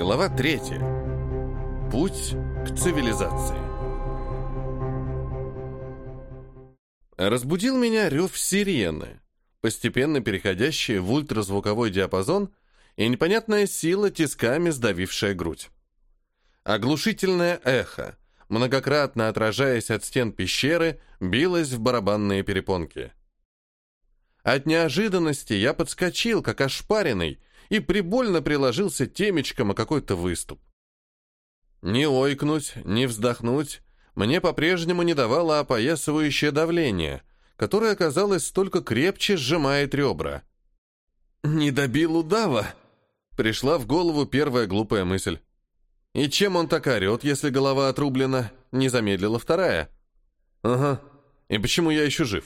Глава 3. Путь к цивилизации. Разбудил меня рев сирены, постепенно переходящие в ультразвуковой диапазон и непонятная сила, тисками сдавившая грудь. Оглушительное эхо, многократно отражаясь от стен пещеры, билось в барабанные перепонки. От неожиданности я подскочил, как ошпаренный, и прибольно приложился темечком о какой-то выступ. Ни ойкнуть, ни вздохнуть мне по-прежнему не давало опоясывающее давление, которое, казалось, только крепче сжимает ребра. «Не добил удава!» Пришла в голову первая глупая мысль. «И чем он так орет, если голова отрублена?» Не замедлила вторая. «Ага. И почему я еще жив?»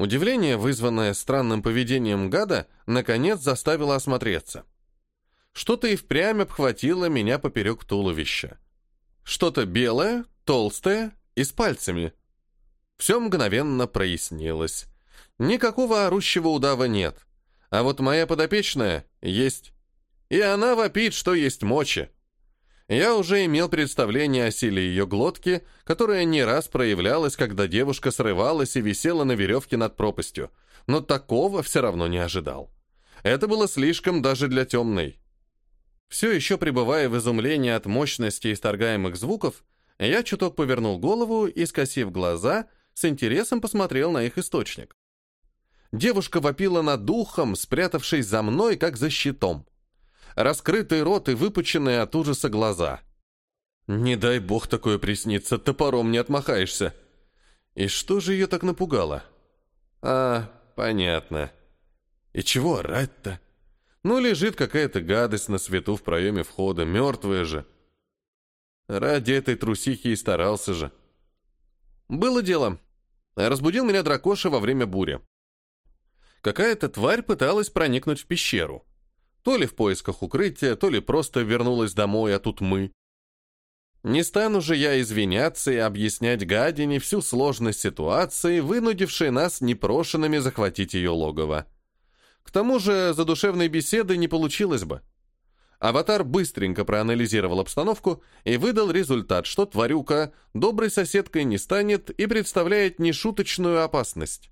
Удивление, вызванное странным поведением гада, наконец заставило осмотреться. Что-то и впрямь обхватило меня поперек туловища. Что-то белое, толстое и с пальцами. Все мгновенно прояснилось. Никакого орущего удава нет. А вот моя подопечная есть. И она вопит, что есть мочи. Я уже имел представление о силе ее глотки, которая не раз проявлялась, когда девушка срывалась и висела на веревке над пропастью, но такого все равно не ожидал. Это было слишком даже для темной. Все еще пребывая в изумлении от мощности исторгаемых звуков, я чуток повернул голову и, скосив глаза, с интересом посмотрел на их источник. Девушка вопила над духом, спрятавшись за мной, как за щитом раскрытый рот и выпученные от ужаса глаза. Не дай бог такое приснится, топором не отмахаешься. И что же ее так напугало? А, понятно. И чего орать-то? Ну, лежит какая-то гадость на свету в проеме входа, мертвая же. Ради этой трусихи и старался же. Было дело. Разбудил меня дракоша во время бури. Какая-то тварь пыталась проникнуть в пещеру. То ли в поисках укрытия, то ли просто вернулась домой, а тут мы. Не стану же я извиняться и объяснять гадине всю сложность ситуации, вынудившей нас непрошенными захватить ее логово. К тому же задушевной беседы не получилось бы. Аватар быстренько проанализировал обстановку и выдал результат, что тварюка доброй соседкой не станет и представляет нешуточную опасность.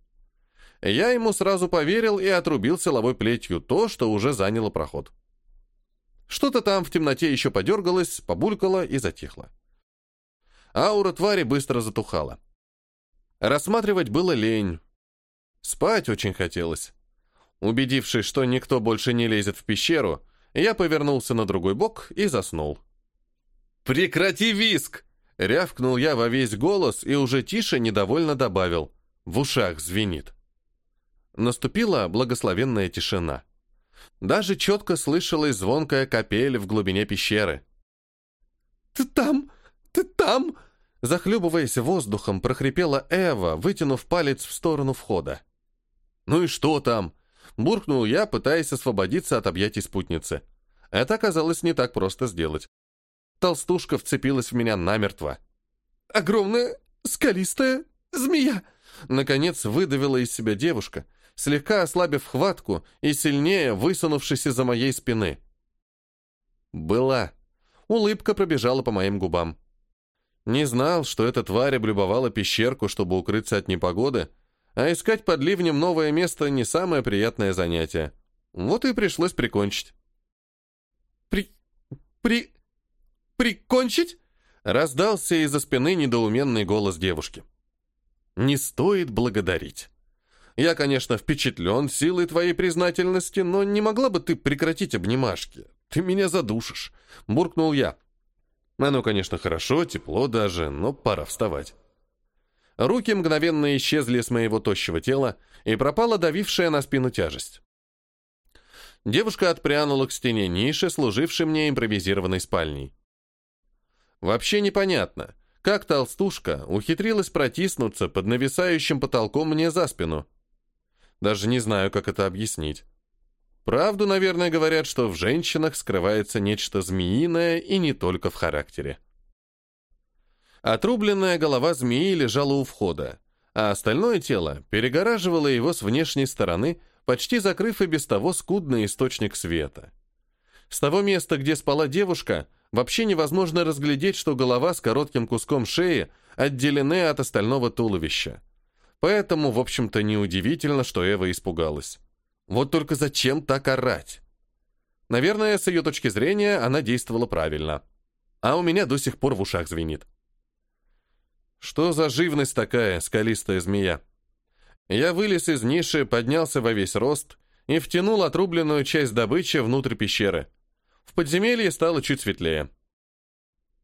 Я ему сразу поверил и отрубил силовой плетью то, что уже заняло проход. Что-то там в темноте еще подергалось, побулькало и затихло. Аура твари быстро затухала. Рассматривать было лень. Спать очень хотелось. Убедившись, что никто больше не лезет в пещеру, я повернулся на другой бок и заснул. «Прекрати виск!» — рявкнул я во весь голос и уже тише недовольно добавил. В ушах звенит. Наступила благословенная тишина. Даже четко слышалась звонкая капель в глубине пещеры. «Ты там? Ты там?» Захлебываясь воздухом, прохрипела Эва, вытянув палец в сторону входа. «Ну и что там?» Буркнул я, пытаясь освободиться от объятий спутницы. Это оказалось не так просто сделать. Толстушка вцепилась в меня намертво. «Огромная, скалистая змея!» Наконец выдавила из себя девушка, слегка ослабив хватку и сильнее высунувшись из-за моей спины. Была. Улыбка пробежала по моим губам. Не знал, что эта тварь облюбовала пещерку, чтобы укрыться от непогоды, а искать под ливнем новое место не самое приятное занятие. Вот и пришлось прикончить. «При... при... прикончить?» Раздался из-за спины недоуменный голос девушки. «Не стоит благодарить». Я, конечно, впечатлен силой твоей признательности, но не могла бы ты прекратить обнимашки? Ты меня задушишь», — буркнул я. Оно, конечно, хорошо, тепло даже, но пора вставать. Руки мгновенно исчезли с моего тощего тела, и пропала давившая на спину тяжесть. Девушка отпрянула к стене ниши, служившей мне импровизированной спальней. Вообще непонятно, как толстушка ухитрилась протиснуться под нависающим потолком мне за спину. Даже не знаю, как это объяснить. Правду, наверное, говорят, что в женщинах скрывается нечто змеиное и не только в характере. Отрубленная голова змеи лежала у входа, а остальное тело перегораживало его с внешней стороны, почти закрыв и без того скудный источник света. С того места, где спала девушка, вообще невозможно разглядеть, что голова с коротким куском шеи отделены от остального туловища. Поэтому, в общем-то, неудивительно, что Эва испугалась. Вот только зачем так орать? Наверное, с ее точки зрения, она действовала правильно. А у меня до сих пор в ушах звенит. Что за живность такая, скалистая змея? Я вылез из ниши, поднялся во весь рост и втянул отрубленную часть добычи внутрь пещеры. В подземелье стало чуть светлее.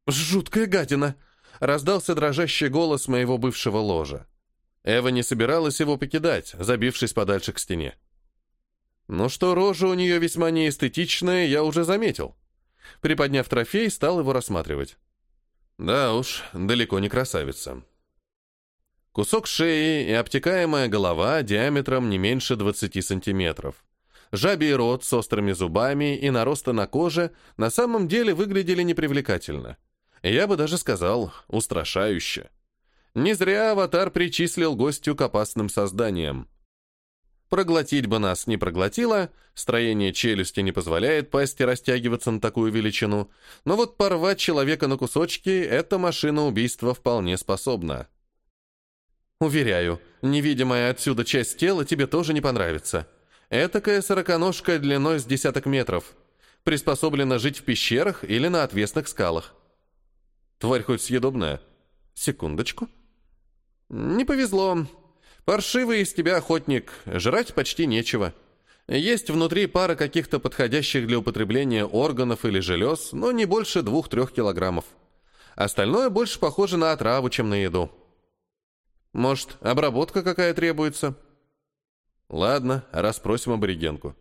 «Жуткая гадина!» — раздался дрожащий голос моего бывшего ложа. Эва не собиралась его покидать, забившись подальше к стене. Но что рожа у нее весьма неэстетичная, я уже заметил. Приподняв трофей, стал его рассматривать. Да уж, далеко не красавица. Кусок шеи и обтекаемая голова диаметром не меньше 20 сантиметров. Жабий рот с острыми зубами и наросты на коже на самом деле выглядели непривлекательно. Я бы даже сказал, устрашающе. Не зря аватар причислил гостю к опасным созданиям. Проглотить бы нас не проглотило, строение челюсти не позволяет пасти растягиваться на такую величину, но вот порвать человека на кусочки эта машина убийства вполне способна. Уверяю, невидимая отсюда часть тела тебе тоже не понравится. Этакая сороконожка длиной с десяток метров. Приспособлена жить в пещерах или на отвесных скалах. Тварь хоть съедобная? Секундочку. Не повезло. Паршивый из тебя охотник, жрать почти нечего. Есть внутри пара каких-то подходящих для употребления органов или желез, но не больше двух-трех килограммов. Остальное больше похоже на отраву, чем на еду. Может, обработка какая требуется? Ладно, расспросим аборигенку.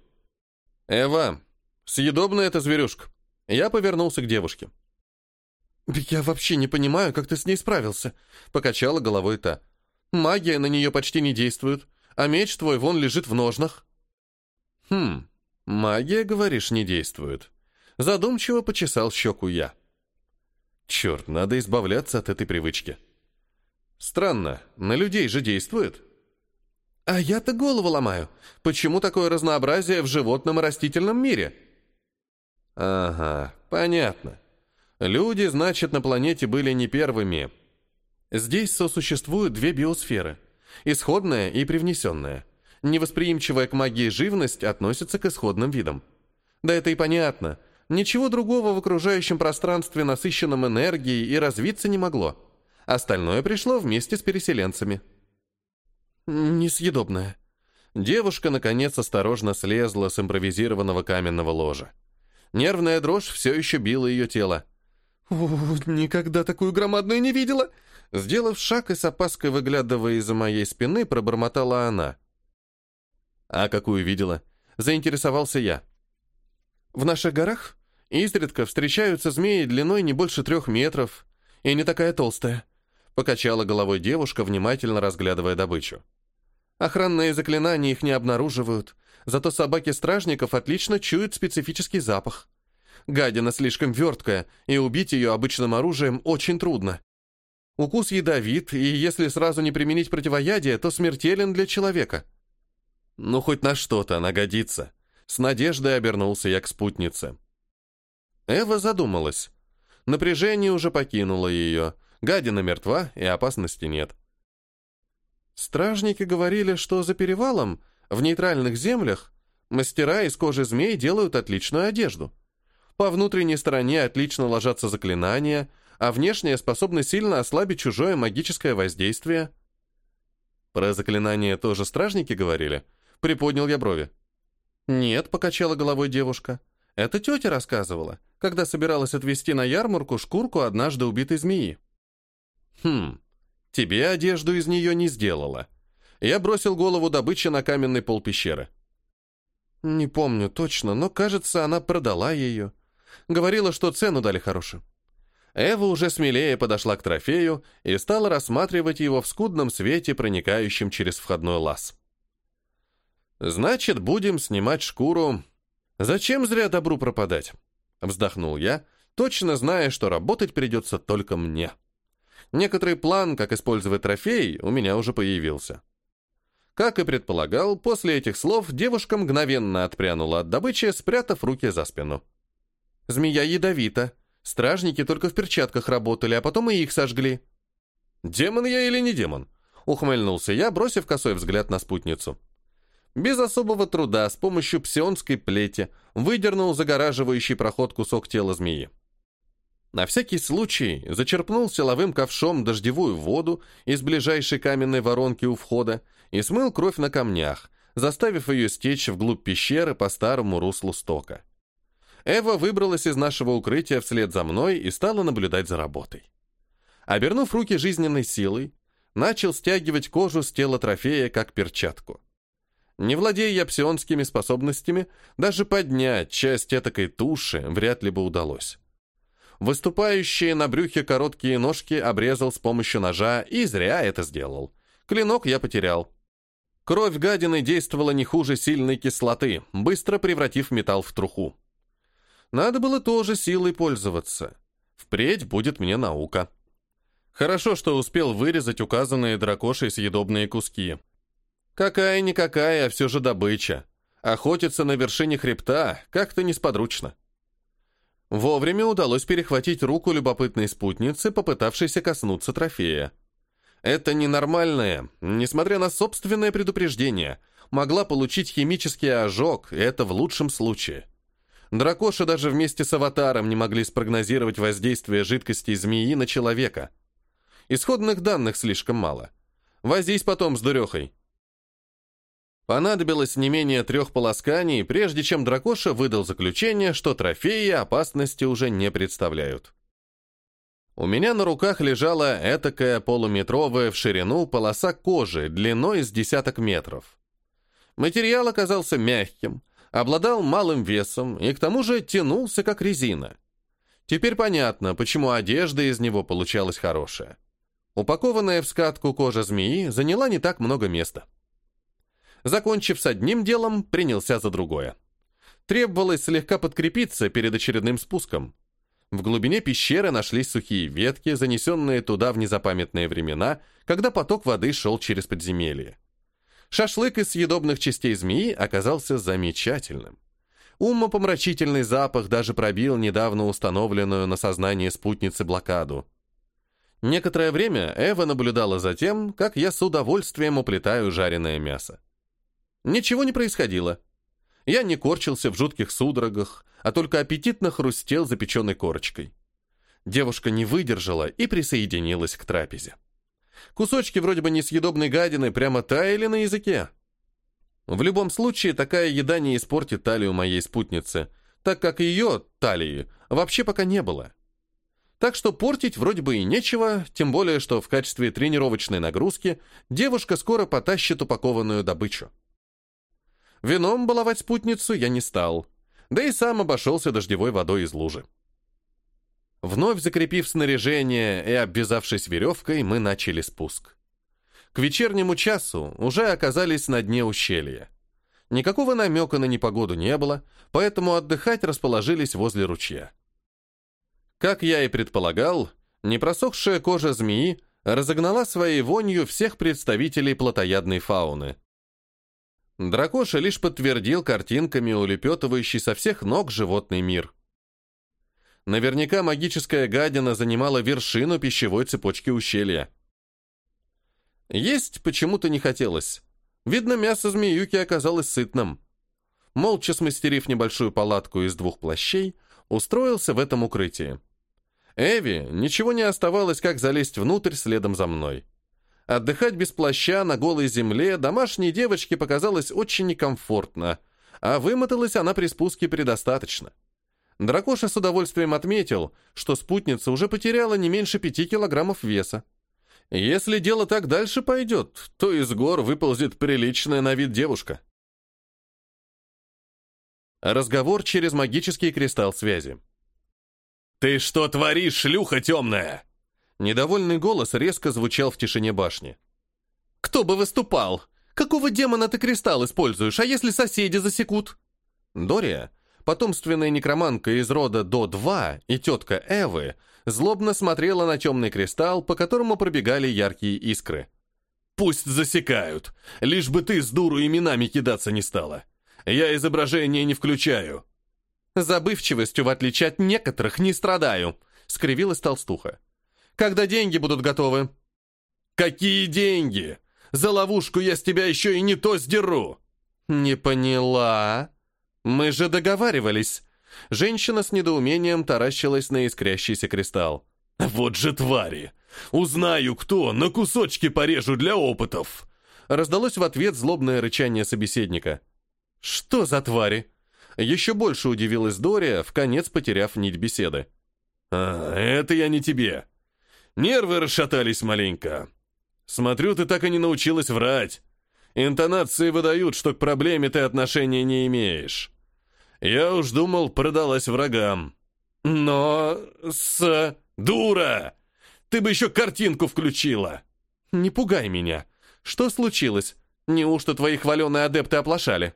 Эва, съедобная эта зверюшка. Я повернулся к девушке. «Я вообще не понимаю, как ты с ней справился», — покачала головой та. «Магия на нее почти не действует, а меч твой вон лежит в ножнах». «Хм, магия, говоришь, не действует». Задумчиво почесал щеку я. «Черт, надо избавляться от этой привычки». «Странно, на людей же действует». «А я-то голову ломаю. Почему такое разнообразие в животном и растительном мире?» «Ага, понятно. Люди, значит, на планете были не первыми. Здесь сосуществуют две биосферы. Исходная и привнесенная. Невосприимчивая к магии живность относится к исходным видам. Да это и понятно. Ничего другого в окружающем пространстве, насыщенном энергией, и развиться не могло. Остальное пришло вместе с переселенцами. Несъедобная. Девушка, наконец, осторожно слезла с импровизированного каменного ложа. Нервная дрожь все еще била ее тело. «О, никогда такую громадную не видела!» Сделав шаг и с опаской выглядывая из-за моей спины, пробормотала она. «А какую видела?» Заинтересовался я. «В наших горах изредка встречаются змеи длиной не больше трех метров и не такая толстая», покачала головой девушка, внимательно разглядывая добычу. «Охранные заклинания их не обнаруживают, зато собаки стражников отлично чуют специфический запах. Гадина слишком верткая, и убить ее обычным оружием очень трудно. Укус ядовит, и если сразу не применить противоядие, то смертелен для человека. Ну, хоть на что-то она годится. С надеждой обернулся я к спутнице. Эва задумалась. Напряжение уже покинуло ее. Гадина мертва, и опасности нет. Стражники говорили, что за перевалом, в нейтральных землях, мастера из кожи змей делают отличную одежду. По внутренней стороне отлично ложатся заклинания, а внешняя способна сильно ослабить чужое магическое воздействие. Про заклинания тоже стражники говорили? Приподнял я брови. Нет, покачала головой девушка. Это тетя рассказывала, когда собиралась отвезти на ярмарку шкурку однажды убитой змеи. Хм, тебе одежду из нее не сделала. Я бросил голову добычи на каменный пол пещеры. Не помню точно, но, кажется, она продала ее. Говорила, что цену дали хорошую. Эва уже смелее подошла к трофею и стала рассматривать его в скудном свете, проникающем через входной лаз. «Значит, будем снимать шкуру. Зачем зря добру пропадать?» Вздохнул я, точно зная, что работать придется только мне. Некоторый план, как использовать трофей, у меня уже появился. Как и предполагал, после этих слов девушка мгновенно отпрянула от добычи, спрятав руки за спину. Змея ядовита. Стражники только в перчатках работали, а потом и их сожгли. «Демон я или не демон?» — ухмыльнулся я, бросив косой взгляд на спутницу. Без особого труда, с помощью псионской плети, выдернул загораживающий проход кусок тела змеи. На всякий случай зачерпнул силовым ковшом дождевую воду из ближайшей каменной воронки у входа и смыл кровь на камнях, заставив ее стечь вглубь пещеры по старому руслу стока. Эва выбралась из нашего укрытия вслед за мной и стала наблюдать за работой. Обернув руки жизненной силой, начал стягивать кожу с тела трофея, как перчатку. Не владея я псионскими способностями, даже поднять часть этакой туши вряд ли бы удалось. Выступающие на брюхе короткие ножки обрезал с помощью ножа и зря это сделал. Клинок я потерял. Кровь гадины действовала не хуже сильной кислоты, быстро превратив металл в труху. Надо было тоже силой пользоваться. Впредь будет мне наука. Хорошо, что успел вырезать указанные дракошей съедобные куски. Какая-никакая, а все же добыча. Охотиться на вершине хребта как-то несподручно. Вовремя удалось перехватить руку любопытной спутницы, попытавшейся коснуться трофея. Это ненормальное, несмотря на собственное предупреждение, могла получить химический ожог, это в лучшем случае. Дракоши даже вместе с аватаром не могли спрогнозировать воздействие жидкости змеи на человека. Исходных данных слишком мало. Возись потом с дурехой. Понадобилось не менее трех полосканий, прежде чем Дракоша выдал заключение, что трофеи опасности уже не представляют. У меня на руках лежала этакая полуметровая в ширину полоса кожи длиной с десяток метров. Материал оказался мягким, обладал малым весом и к тому же тянулся как резина. Теперь понятно, почему одежда из него получалась хорошая. Упакованная в скатку кожа змеи заняла не так много места. Закончив с одним делом, принялся за другое. Требовалось слегка подкрепиться перед очередным спуском. В глубине пещеры нашлись сухие ветки, занесенные туда в незапамятные времена, когда поток воды шел через подземелье. Шашлык из съедобных частей змеи оказался замечательным. Умопомрачительный запах даже пробил недавно установленную на сознание спутницы блокаду. Некоторое время Эва наблюдала за тем, как я с удовольствием уплетаю жареное мясо. Ничего не происходило. Я не корчился в жутких судорогах, а только аппетитно хрустел запеченной корочкой. Девушка не выдержала и присоединилась к трапезе. Кусочки вроде бы несъедобной гадины прямо таяли на языке. В любом случае, такая еда не испортит талию моей спутницы, так как ее, талии, вообще пока не было. Так что портить вроде бы и нечего, тем более, что в качестве тренировочной нагрузки девушка скоро потащит упакованную добычу. Вином баловать спутницу я не стал, да и сам обошелся дождевой водой из лужи. Вновь закрепив снаряжение и обвязавшись веревкой, мы начали спуск. К вечернему часу уже оказались на дне ущелья. Никакого намека на непогоду не было, поэтому отдыхать расположились возле ручья. Как я и предполагал, непросохшая кожа змеи разогнала своей вонью всех представителей плотоядной фауны. Дракоша лишь подтвердил картинками улепетывающий со всех ног животный мир. Наверняка магическая гадина занимала вершину пищевой цепочки ущелья. Есть почему-то не хотелось. Видно, мясо змеюки оказалось сытным. Молча смастерив небольшую палатку из двух плащей, устроился в этом укрытии. Эви ничего не оставалось, как залезть внутрь следом за мной. Отдыхать без плаща на голой земле домашней девочке показалось очень некомфортно, а вымоталась она при спуске предостаточно. Дракоша с удовольствием отметил, что спутница уже потеряла не меньше пяти килограммов веса. Если дело так дальше пойдет, то из гор выползет приличная на вид девушка. Разговор через магический кристалл связи. «Ты что творишь, шлюха темная?» Недовольный голос резко звучал в тишине башни. «Кто бы выступал? Какого демона ты кристалл используешь, а если соседи засекут?» Дория, потомственная некроманка из рода До-2 и тетка Эвы, злобно смотрела на темный кристалл, по которому пробегали яркие искры. «Пусть засекают, лишь бы ты с дуру именами кидаться не стала. Я изображение не включаю». Забывчивостью, в отличие от некоторых, не страдаю», — скривилась толстуха. «Когда деньги будут готовы?» «Какие деньги? За ловушку я с тебя еще и не то сдеру!» «Не поняла. Мы же договаривались». Женщина с недоумением таращилась на искрящийся кристалл. «Вот же твари! Узнаю, кто, на кусочки порежу для опытов!» Раздалось в ответ злобное рычание собеседника. «Что за твари?» Еще больше удивилась Дория, в конец потеряв нить беседы. «А, это я не тебе. Нервы расшатались маленько. Смотрю, ты так и не научилась врать. Интонации выдают, что к проблеме ты отношения не имеешь. Я уж думал, продалась врагам. Но с... Дура! Ты бы еще картинку включила!» «Не пугай меня. Что случилось? Неужто твои хваленые адепты оплошали?»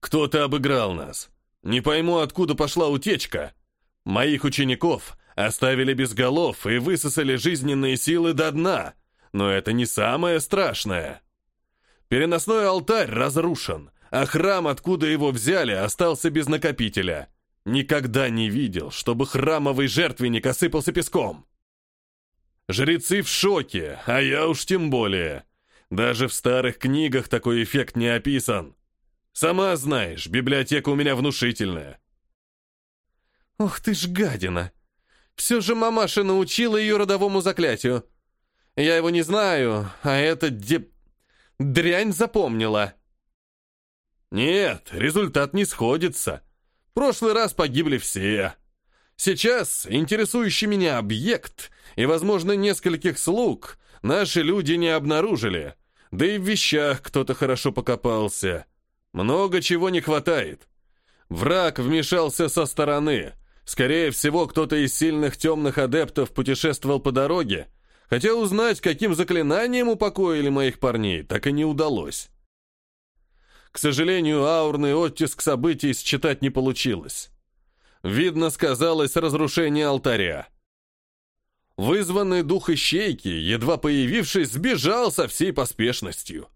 «Кто-то обыграл нас. Не пойму, откуда пошла утечка. Моих учеников оставили без голов и высосали жизненные силы до дна. Но это не самое страшное. Переносной алтарь разрушен, а храм, откуда его взяли, остался без накопителя. Никогда не видел, чтобы храмовый жертвенник осыпался песком. Жрецы в шоке, а я уж тем более. Даже в старых книгах такой эффект не описан. Сама знаешь, библиотека у меня внушительная. Ох ты ж гадина! Все же мамаша научила ее родовому заклятию. Я его не знаю, а эта де... дрянь запомнила. Нет, результат не сходится. Прошлый раз погибли все. Сейчас интересующий меня объект и, возможно, нескольких слуг наши люди не обнаружили. Да и в вещах кто-то хорошо покопался. Много чего не хватает. Враг вмешался со стороны. Скорее всего, кто-то из сильных темных адептов путешествовал по дороге, хотя узнать, каким заклинанием упокоили моих парней, так и не удалось. К сожалению, аурный оттиск событий считать не получилось. Видно, сказалось разрушение алтаря. Вызванный дух ищейки, едва появившись, сбежал со всей поспешностью.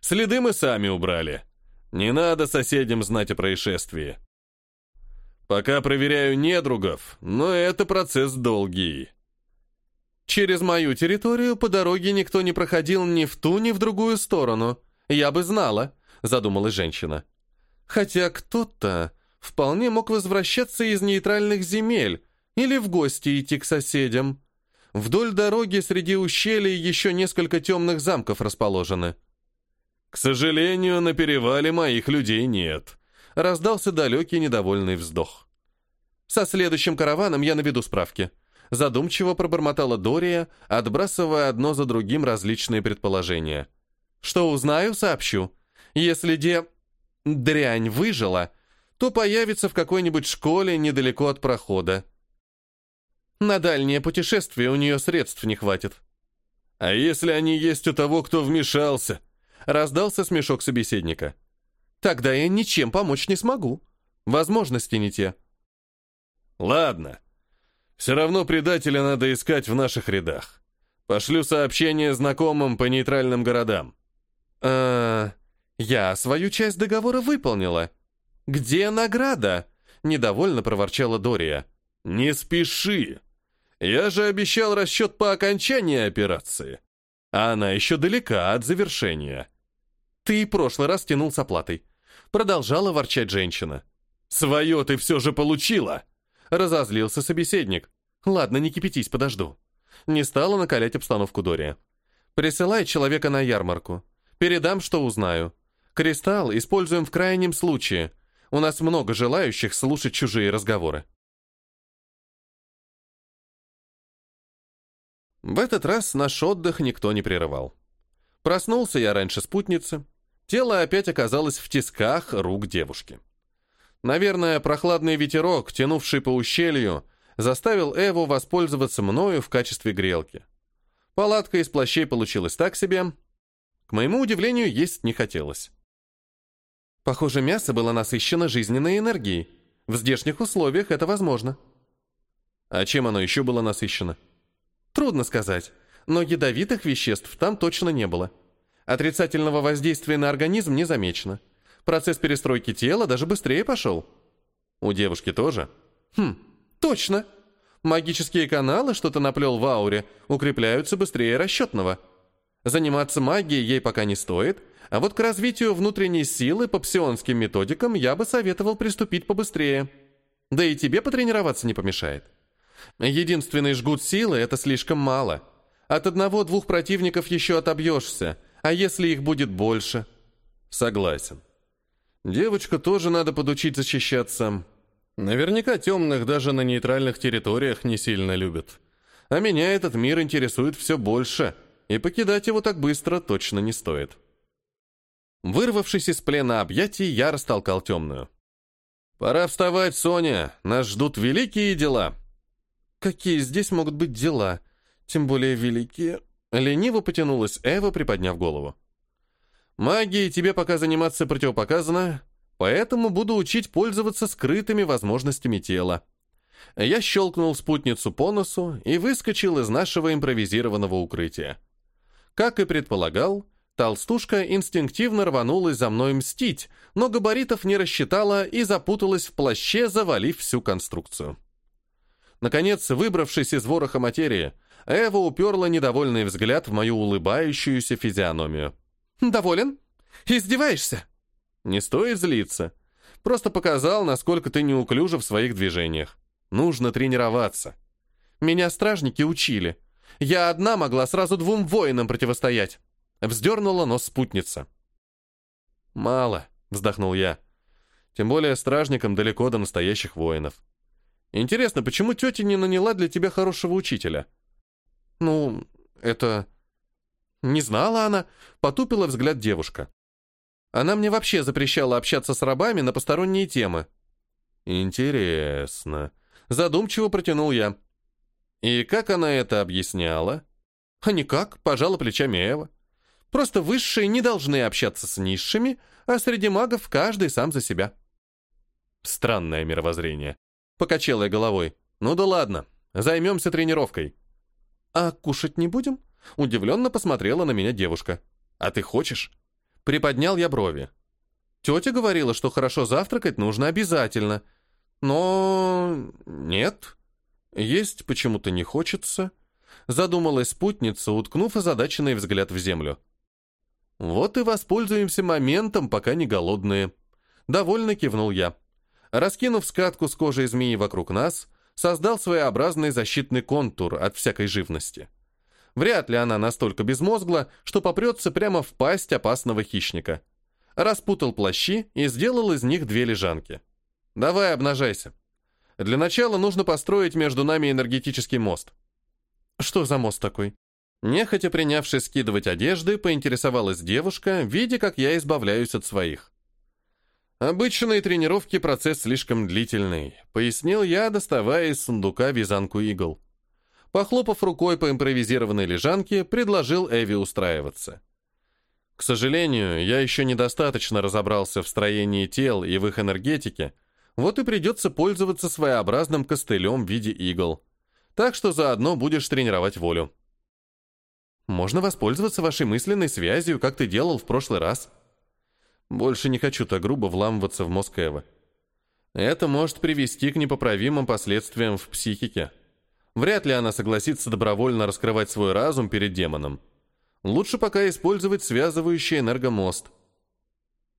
Следы мы сами убрали. Не надо соседям знать о происшествии. Пока проверяю недругов, но это процесс долгий. Через мою территорию по дороге никто не проходил ни в ту, ни в другую сторону. Я бы знала, задумалась женщина. Хотя кто-то вполне мог возвращаться из нейтральных земель или в гости идти к соседям. Вдоль дороги среди ущелий еще несколько темных замков расположены. «К сожалению, на перевале моих людей нет», — раздался далекий недовольный вздох. «Со следующим караваном я наведу справки», — задумчиво пробормотала Дория, отбрасывая одно за другим различные предположения. «Что узнаю, сообщу. Если де... дрянь выжила, то появится в какой-нибудь школе недалеко от прохода. На дальнее путешествие у нее средств не хватит». «А если они есть у того, кто вмешался?» Раздался смешок собеседника. «Тогда я ничем помочь не смогу. Возможности не те». «Ладно. Все равно предателя надо искать в наших рядах. Пошлю сообщение знакомым по нейтральным городам». «Э, я свою часть договора выполнила. Где награда?» Недовольно проворчала Дория. «Не спеши. Я же обещал расчет по окончании операции. А она еще далека от завершения». «Ты и прошлый раз тянул с оплатой». Продолжала ворчать женщина. «Свое ты все же получила!» Разозлился собеседник. «Ладно, не кипятись, подожду». Не стала накалять обстановку Дория. «Присылай человека на ярмарку. Передам, что узнаю. Кристалл используем в крайнем случае. У нас много желающих слушать чужие разговоры». В этот раз наш отдых никто не прерывал. Проснулся я раньше спутницы, Тело опять оказалось в тисках рук девушки. Наверное, прохладный ветерок, тянувший по ущелью, заставил Эву воспользоваться мною в качестве грелки. Палатка из плащей получилась так себе. К моему удивлению, есть не хотелось. Похоже, мясо было насыщено жизненной энергией. В здешних условиях это возможно. А чем оно еще было насыщено? Трудно сказать, но ядовитых веществ там точно не было. Отрицательного воздействия на организм не замечено. Процесс перестройки тела даже быстрее пошел. У девушки тоже? Хм, точно. Магические каналы, что то наплел в ауре, укрепляются быстрее расчетного. Заниматься магией ей пока не стоит, а вот к развитию внутренней силы по псионским методикам я бы советовал приступить побыстрее. Да и тебе потренироваться не помешает. Единственный жгут силы — это слишком мало. От одного-двух противников еще отобьешься, а если их будет больше? Согласен. Девочка тоже надо подучить защищаться. Наверняка темных даже на нейтральных территориях не сильно любят. А меня этот мир интересует все больше, и покидать его так быстро точно не стоит. Вырвавшись из плена объятий, я растолкал темную. «Пора вставать, Соня, нас ждут великие дела». «Какие здесь могут быть дела? Тем более великие?» Лениво потянулась Эва, приподняв голову. «Магией тебе пока заниматься противопоказано, поэтому буду учить пользоваться скрытыми возможностями тела». Я щелкнул спутницу по носу и выскочил из нашего импровизированного укрытия. Как и предполагал, толстушка инстинктивно рванулась за мной мстить, но габаритов не рассчитала и запуталась в плаще, завалив всю конструкцию. Наконец, выбравшись из вороха материи, Эва уперла недовольный взгляд в мою улыбающуюся физиономию. «Доволен? Издеваешься?» «Не стоит злиться. Просто показал, насколько ты неуклюжа в своих движениях. Нужно тренироваться. Меня стражники учили. Я одна могла сразу двум воинам противостоять». Вздернула нос спутница. «Мало», — вздохнул я. «Тем более стражникам далеко до настоящих воинов. Интересно, почему тетя не наняла для тебя хорошего учителя?» «Ну, это...» «Не знала она», — потупила взгляд девушка. «Она мне вообще запрещала общаться с рабами на посторонние темы». «Интересно», — задумчиво протянул я. «И как она это объясняла?» «А никак», — пожала плечами Эва. «Просто высшие не должны общаться с низшими, а среди магов каждый сам за себя». Странное мировоззрение. Покачала я головой. «Ну да ладно, займемся тренировкой». «А кушать не будем?» Удивленно посмотрела на меня девушка. «А ты хочешь?» Приподнял я брови. Тетя говорила, что хорошо завтракать нужно обязательно. Но... нет. Есть почему-то не хочется. Задумалась спутница, уткнув озадаченный взгляд в землю. Вот и воспользуемся моментом, пока не голодные. Довольно кивнул я. Раскинув скатку с кожей змеи вокруг нас, создал своеобразный защитный контур от всякой живности. Вряд ли она настолько безмозгла, что попрется прямо в пасть опасного хищника. Распутал плащи и сделал из них две лежанки. «Давай, обнажайся. Для начала нужно построить между нами энергетический мост». «Что за мост такой?» Нехотя принявшись скидывать одежды, поинтересовалась девушка, видя, как я избавляюсь от своих. «Обычные тренировки процесс слишком длительный», — пояснил я, доставая из сундука вязанку игл. Похлопав рукой по импровизированной лежанке, предложил Эви устраиваться. К сожалению, я еще недостаточно разобрался в строении тел и в их энергетике, вот и придется пользоваться своеобразным костылем в виде игл. Так что заодно будешь тренировать волю. Можно воспользоваться вашей мысленной связью, как ты делал в прошлый раз. Больше не хочу так грубо вламываться в мозг Эвы. Это может привести к непоправимым последствиям в психике. Вряд ли она согласится добровольно раскрывать свой разум перед демоном. Лучше пока использовать связывающий энергомост.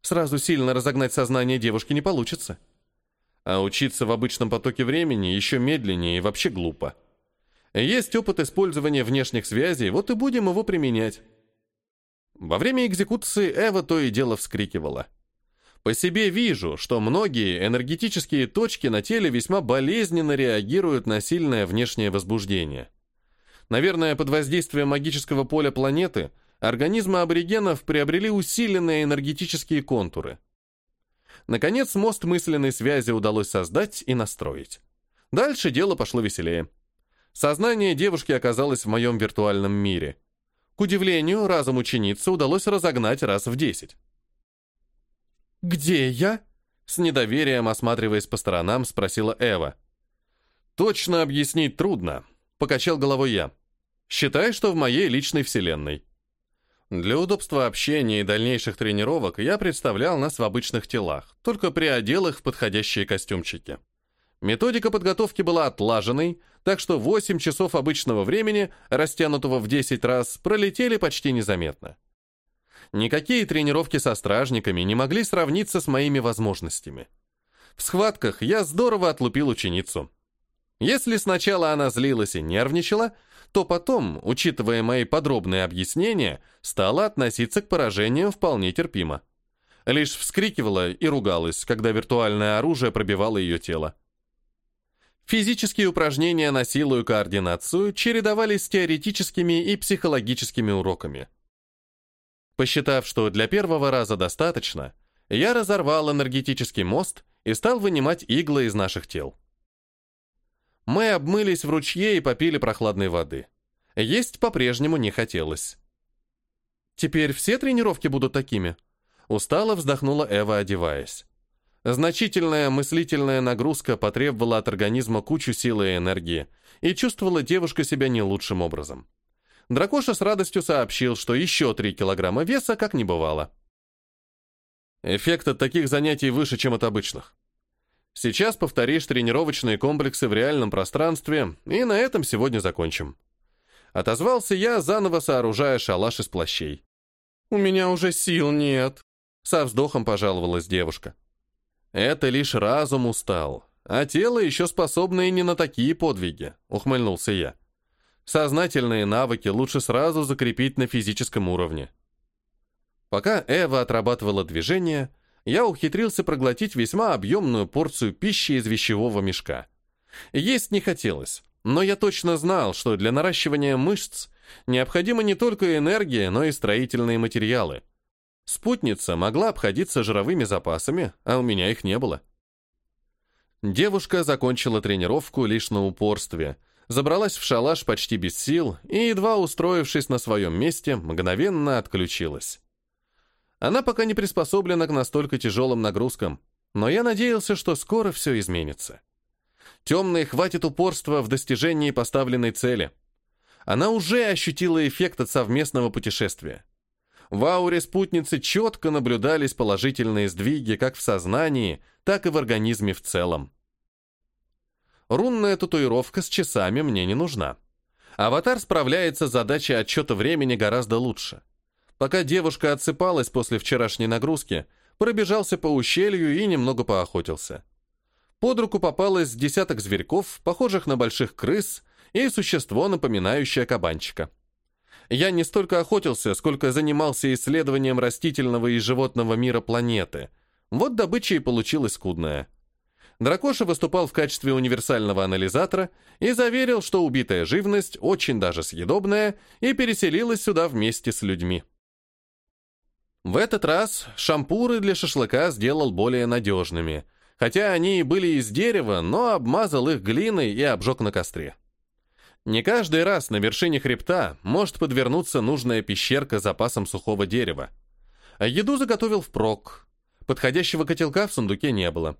Сразу сильно разогнать сознание девушки не получится. А учиться в обычном потоке времени еще медленнее и вообще глупо. Есть опыт использования внешних связей, вот и будем его применять. Во время экзекуции Эва то и дело вскрикивала. По себе вижу, что многие энергетические точки на теле весьма болезненно реагируют на сильное внешнее возбуждение. Наверное, под воздействием магического поля планеты организмы аборигенов приобрели усиленные энергетические контуры. Наконец, мост мысленной связи удалось создать и настроить. Дальше дело пошло веселее. Сознание девушки оказалось в моем виртуальном мире. К удивлению, разум ученицы удалось разогнать раз в десять. «Где я?» С недоверием, осматриваясь по сторонам, спросила Эва. «Точно объяснить трудно», — покачал головой я. «Считай, что в моей личной вселенной». Для удобства общения и дальнейших тренировок я представлял нас в обычных телах, только приодел их в подходящие костюмчики. Методика подготовки была отлаженной, так что 8 часов обычного времени, растянутого в 10 раз, пролетели почти незаметно. Никакие тренировки со стражниками не могли сравниться с моими возможностями. В схватках я здорово отлупил ученицу. Если сначала она злилась и нервничала, то потом, учитывая мои подробные объяснения, стала относиться к поражениям вполне терпимо. Лишь вскрикивала и ругалась, когда виртуальное оружие пробивало ее тело. Физические упражнения на силу и координацию чередовались с теоретическими и психологическими уроками. Посчитав, что для первого раза достаточно, я разорвал энергетический мост и стал вынимать иглы из наших тел. Мы обмылись в ручье и попили прохладной воды. Есть по-прежнему не хотелось. «Теперь все тренировки будут такими?» Устало вздохнула Эва, одеваясь. Значительная мыслительная нагрузка потребовала от организма кучу силы и энергии, и чувствовала девушка себя не лучшим образом. Дракоша с радостью сообщил, что еще три килограмма веса как не бывало. Эффект от таких занятий выше, чем от обычных. Сейчас повторишь тренировочные комплексы в реальном пространстве, и на этом сегодня закончим. Отозвался я, заново сооружая шалаш из плащей. «У меня уже сил нет», — со вздохом пожаловалась девушка. «Это лишь разум устал, а тело еще способно и не на такие подвиги», — ухмыльнулся я. «Сознательные навыки лучше сразу закрепить на физическом уровне». Пока Эва отрабатывала движение, я ухитрился проглотить весьма объемную порцию пищи из вещевого мешка. Есть не хотелось, но я точно знал, что для наращивания мышц необходима не только энергия, но и строительные материалы. Спутница могла обходиться жировыми запасами, а у меня их не было. Девушка закончила тренировку лишь на упорстве, забралась в шалаш почти без сил и, едва устроившись на своем месте, мгновенно отключилась. Она пока не приспособлена к настолько тяжелым нагрузкам, но я надеялся, что скоро все изменится. Темной хватит упорства в достижении поставленной цели. Она уже ощутила эффект от совместного путешествия. В ауре спутницы четко наблюдались положительные сдвиги как в сознании, так и в организме в целом. Рунная татуировка с часами мне не нужна. Аватар справляется с задачей отчета времени гораздо лучше. Пока девушка отсыпалась после вчерашней нагрузки, пробежался по ущелью и немного поохотился. Под руку попалось десяток зверьков, похожих на больших крыс, и существо, напоминающее кабанчика. Я не столько охотился, сколько занимался исследованием растительного и животного мира планеты. Вот добыча и получилась скудная. Дракоша выступал в качестве универсального анализатора и заверил, что убитая живность очень даже съедобная и переселилась сюда вместе с людьми. В этот раз шампуры для шашлыка сделал более надежными, хотя они и были из дерева, но обмазал их глиной и обжег на костре. Не каждый раз на вершине хребта может подвернуться нужная пещерка с запасом сухого дерева. А еду заготовил впрок. Подходящего котелка в сундуке не было.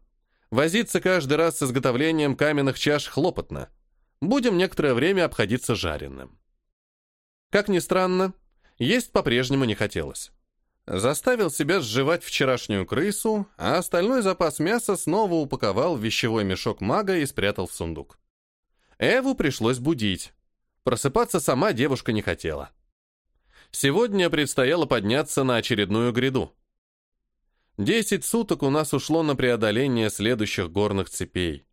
Возиться каждый раз с изготовлением каменных чаш хлопотно. Будем некоторое время обходиться жареным. Как ни странно, есть по-прежнему не хотелось. Заставил себя сживать вчерашнюю крысу, а остальной запас мяса снова упаковал в вещевой мешок мага и спрятал в сундук. Эву пришлось будить. Просыпаться сама девушка не хотела. Сегодня предстояло подняться на очередную гряду. Десять суток у нас ушло на преодоление следующих горных цепей.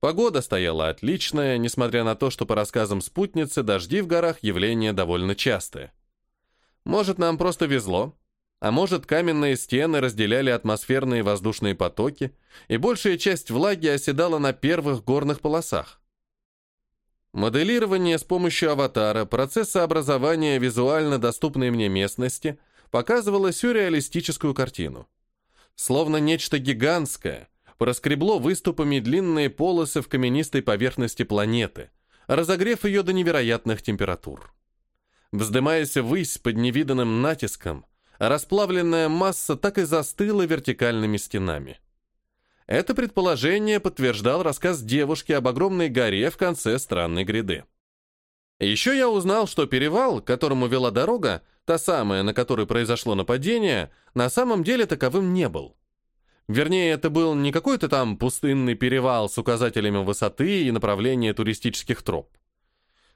Погода стояла отличная, несмотря на то, что по рассказам спутницы дожди в горах явление довольно частое. Может, нам просто везло, а может, каменные стены разделяли атмосферные воздушные потоки, и большая часть влаги оседала на первых горных полосах. Моделирование с помощью аватара, процесса образования визуально доступной мне местности показывало сюрреалистическую картину. Словно нечто гигантское проскребло выступами длинные полосы в каменистой поверхности планеты, разогрев ее до невероятных температур. Вздымаясь ввысь под невиданным натиском, расплавленная масса так и застыла вертикальными стенами. Это предположение подтверждал рассказ девушки об огромной горе в конце странной гряды. Еще я узнал, что перевал, к которому вела дорога, та самая, на которой произошло нападение, на самом деле таковым не был. Вернее, это был не какой-то там пустынный перевал с указателями высоты и направления туристических троп.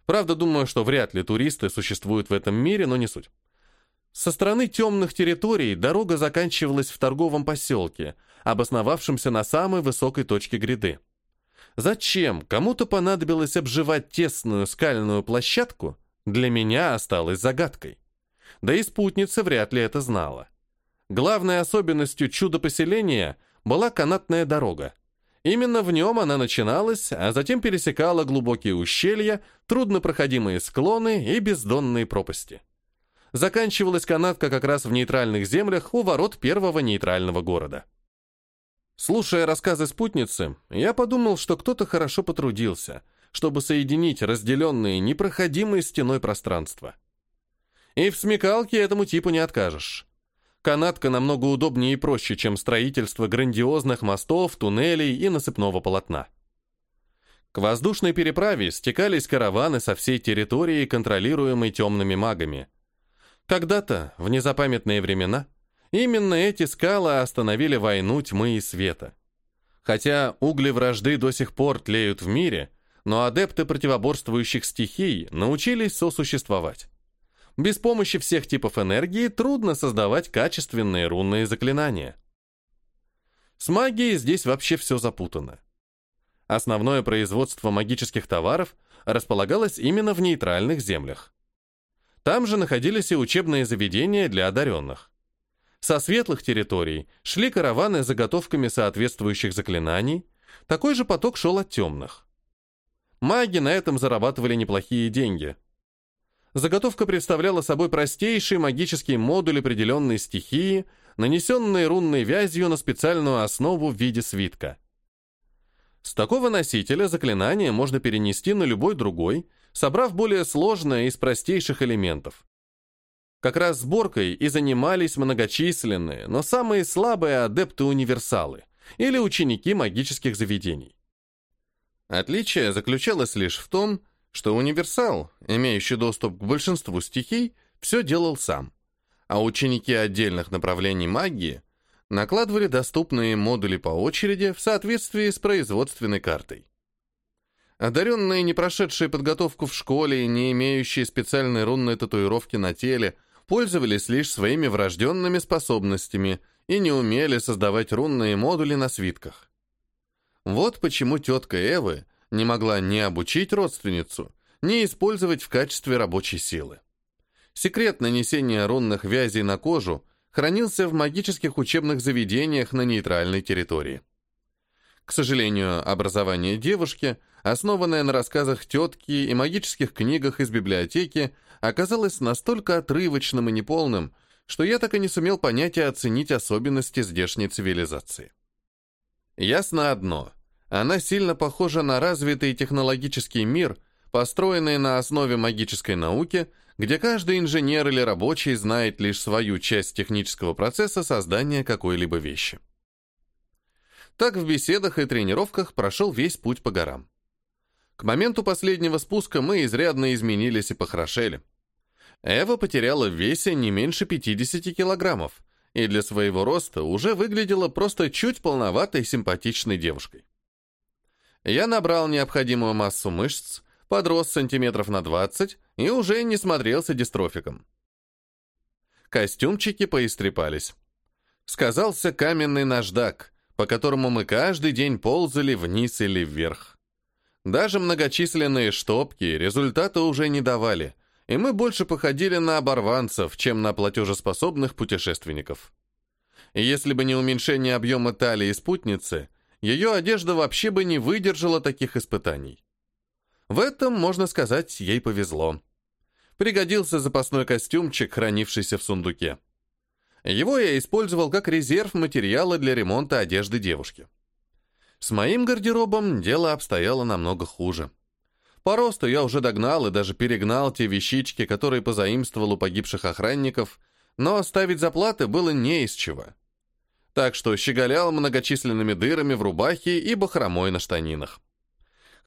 Правда, думаю, что вряд ли туристы существуют в этом мире, но не суть. Со стороны темных территорий дорога заканчивалась в торговом поселке, обосновавшемся на самой высокой точке гряды. Зачем кому-то понадобилось обживать тесную скальную площадку, для меня осталось загадкой. Да и спутница вряд ли это знала. Главной особенностью чудо-поселения была канатная дорога. Именно в нем она начиналась, а затем пересекала глубокие ущелья, труднопроходимые склоны и бездонные пропасти. Заканчивалась канатка как раз в нейтральных землях у ворот первого нейтрального города. Слушая рассказы спутницы, я подумал, что кто-то хорошо потрудился, чтобы соединить разделенные непроходимой стеной пространства. И в смекалке этому типу не откажешь. Канатка намного удобнее и проще, чем строительство грандиозных мостов, туннелей и насыпного полотна. К воздушной переправе стекались караваны со всей территории, контролируемой темными магами. Когда-то, в незапамятные времена, именно эти скалы остановили войну тьмы и света. Хотя угли вражды до сих пор тлеют в мире, но адепты противоборствующих стихий научились сосуществовать. Без помощи всех типов энергии трудно создавать качественные рунные заклинания. С магией здесь вообще все запутано. Основное производство магических товаров располагалось именно в нейтральных землях. Там же находились и учебные заведения для одаренных. Со светлых территорий шли караваны с заготовками соответствующих заклинаний, такой же поток шел от темных. Маги на этом зарабатывали неплохие деньги – Заготовка представляла собой простейший магический модуль определенной стихии, нанесенный рунной вязью на специальную основу в виде свитка. С такого носителя заклинание можно перенести на любой другой, собрав более сложное из простейших элементов. Как раз сборкой и занимались многочисленные, но самые слабые адепты-универсалы или ученики магических заведений. Отличие заключалось лишь в том, что универсал, имеющий доступ к большинству стихий, все делал сам, а ученики отдельных направлений магии накладывали доступные модули по очереди в соответствии с производственной картой. Одаренные, не прошедшие подготовку в школе и не имеющие специальной рунной татуировки на теле, пользовались лишь своими врожденными способностями и не умели создавать рунные модули на свитках. Вот почему тетка Эвы не могла ни обучить родственницу, ни использовать в качестве рабочей силы. Секрет нанесения рунных вязей на кожу хранился в магических учебных заведениях на нейтральной территории. К сожалению, образование девушки, основанное на рассказах тетки и магических книгах из библиотеки, оказалось настолько отрывочным и неполным, что я так и не сумел понять и оценить особенности здешней цивилизации. Ясно одно. Она сильно похожа на развитый технологический мир, построенный на основе магической науки, где каждый инженер или рабочий знает лишь свою часть технического процесса создания какой-либо вещи. Так в беседах и тренировках прошел весь путь по горам. К моменту последнего спуска мы изрядно изменились и похорошели. Эва потеряла в весе не меньше 50 килограммов, и для своего роста уже выглядела просто чуть полноватой симпатичной девушкой. Я набрал необходимую массу мышц, подрос сантиметров на 20 и уже не смотрелся дистрофиком. Костюмчики поистрепались. Сказался каменный наждак, по которому мы каждый день ползали вниз или вверх. Даже многочисленные штопки результата уже не давали, и мы больше походили на оборванцев, чем на платежеспособных путешественников. если бы не уменьшение объема талии спутницы, ее одежда вообще бы не выдержала таких испытаний. В этом, можно сказать, ей повезло. Пригодился запасной костюмчик, хранившийся в сундуке. Его я использовал как резерв материала для ремонта одежды девушки. С моим гардеробом дело обстояло намного хуже. По росту я уже догнал и даже перегнал те вещички, которые позаимствовал у погибших охранников, но оставить заплаты было не из чего так что щеголял многочисленными дырами в рубахе и бахромой на штанинах.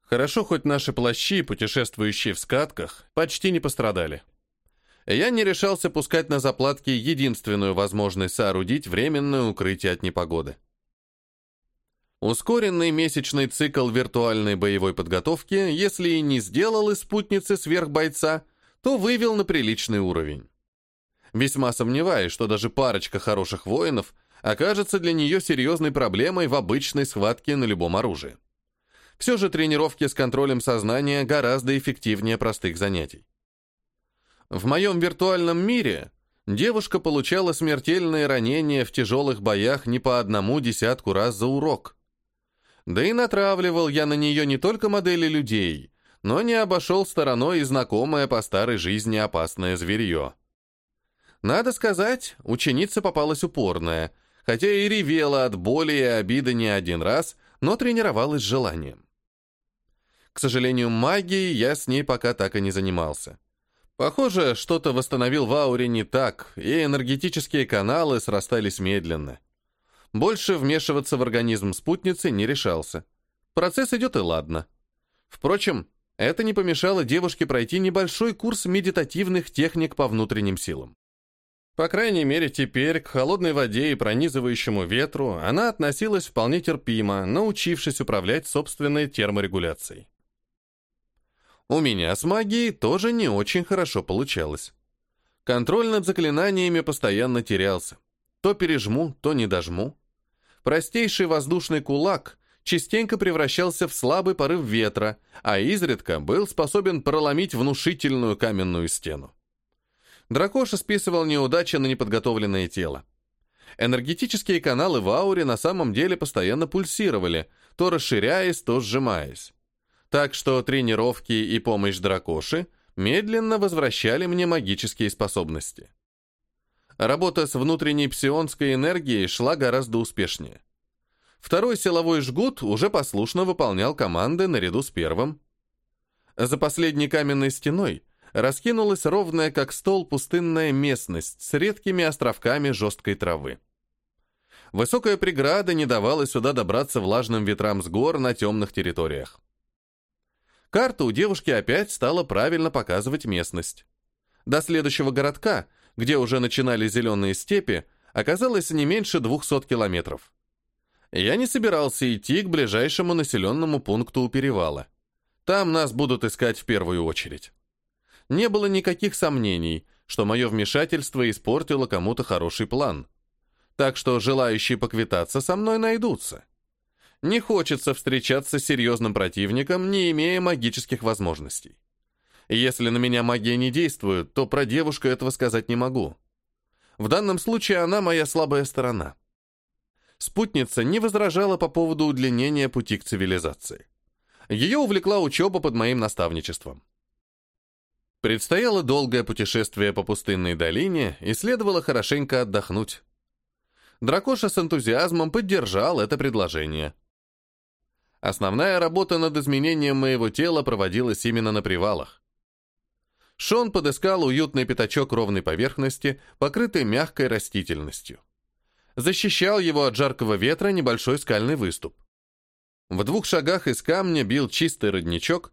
Хорошо, хоть наши плащи, путешествующие в скатках, почти не пострадали. я не решался пускать на заплатки единственную возможность соорудить временное укрытие от непогоды. Ускоренный месячный цикл виртуальной боевой подготовки, если и не сделал из спутницы сверхбойца, то вывел на приличный уровень. Весьма сомневаюсь, что даже парочка хороших воинов окажется для нее серьезной проблемой в обычной схватке на любом оружии. Все же тренировки с контролем сознания гораздо эффективнее простых занятий. В моем виртуальном мире девушка получала смертельные ранения в тяжелых боях не по одному десятку раз за урок. Да и натравливал я на нее не только модели людей, но не обошел стороной и знакомое по старой жизни опасное зверье. Надо сказать, ученица попалась упорная, хотя и ревела от боли и обиды не один раз, но тренировалась желанием. К сожалению, магией я с ней пока так и не занимался. Похоже, что-то восстановил в ауре не так, и энергетические каналы срастались медленно. Больше вмешиваться в организм спутницы не решался. Процесс идет и ладно. Впрочем, это не помешало девушке пройти небольшой курс медитативных техник по внутренним силам. По крайней мере, теперь к холодной воде и пронизывающему ветру она относилась вполне терпимо, научившись управлять собственной терморегуляцией. У меня с магией тоже не очень хорошо получалось. Контроль над заклинаниями постоянно терялся. То пережму, то не дожму. Простейший воздушный кулак частенько превращался в слабый порыв ветра, а изредка был способен проломить внушительную каменную стену. Дракоша списывал неудачи на неподготовленное тело. Энергетические каналы в ауре на самом деле постоянно пульсировали, то расширяясь, то сжимаясь. Так что тренировки и помощь дракоши медленно возвращали мне магические способности. Работа с внутренней псионской энергией шла гораздо успешнее. Второй силовой жгут уже послушно выполнял команды наряду с первым. За последней каменной стеной раскинулась ровная как стол пустынная местность с редкими островками жесткой травы. Высокая преграда не давала сюда добраться влажным ветрам с гор на темных территориях. Карта у девушки опять стала правильно показывать местность. До следующего городка, где уже начинали зеленые степи, оказалось не меньше 200 километров. Я не собирался идти к ближайшему населенному пункту у перевала. Там нас будут искать в первую очередь. Не было никаких сомнений, что мое вмешательство испортило кому-то хороший план. Так что желающие поквитаться со мной найдутся. Не хочется встречаться с серьезным противником, не имея магических возможностей. Если на меня магия не действует, то про девушку этого сказать не могу. В данном случае она моя слабая сторона. Спутница не возражала по поводу удлинения пути к цивилизации. Ее увлекла учеба под моим наставничеством. Предстояло долгое путешествие по пустынной долине, и следовало хорошенько отдохнуть. Дракоша с энтузиазмом поддержал это предложение. Основная работа над изменением моего тела проводилась именно на привалах. Шон подыскал уютный пятачок ровной поверхности, покрытый мягкой растительностью. Защищал его от жаркого ветра небольшой скальный выступ. В двух шагах из камня бил чистый родничок,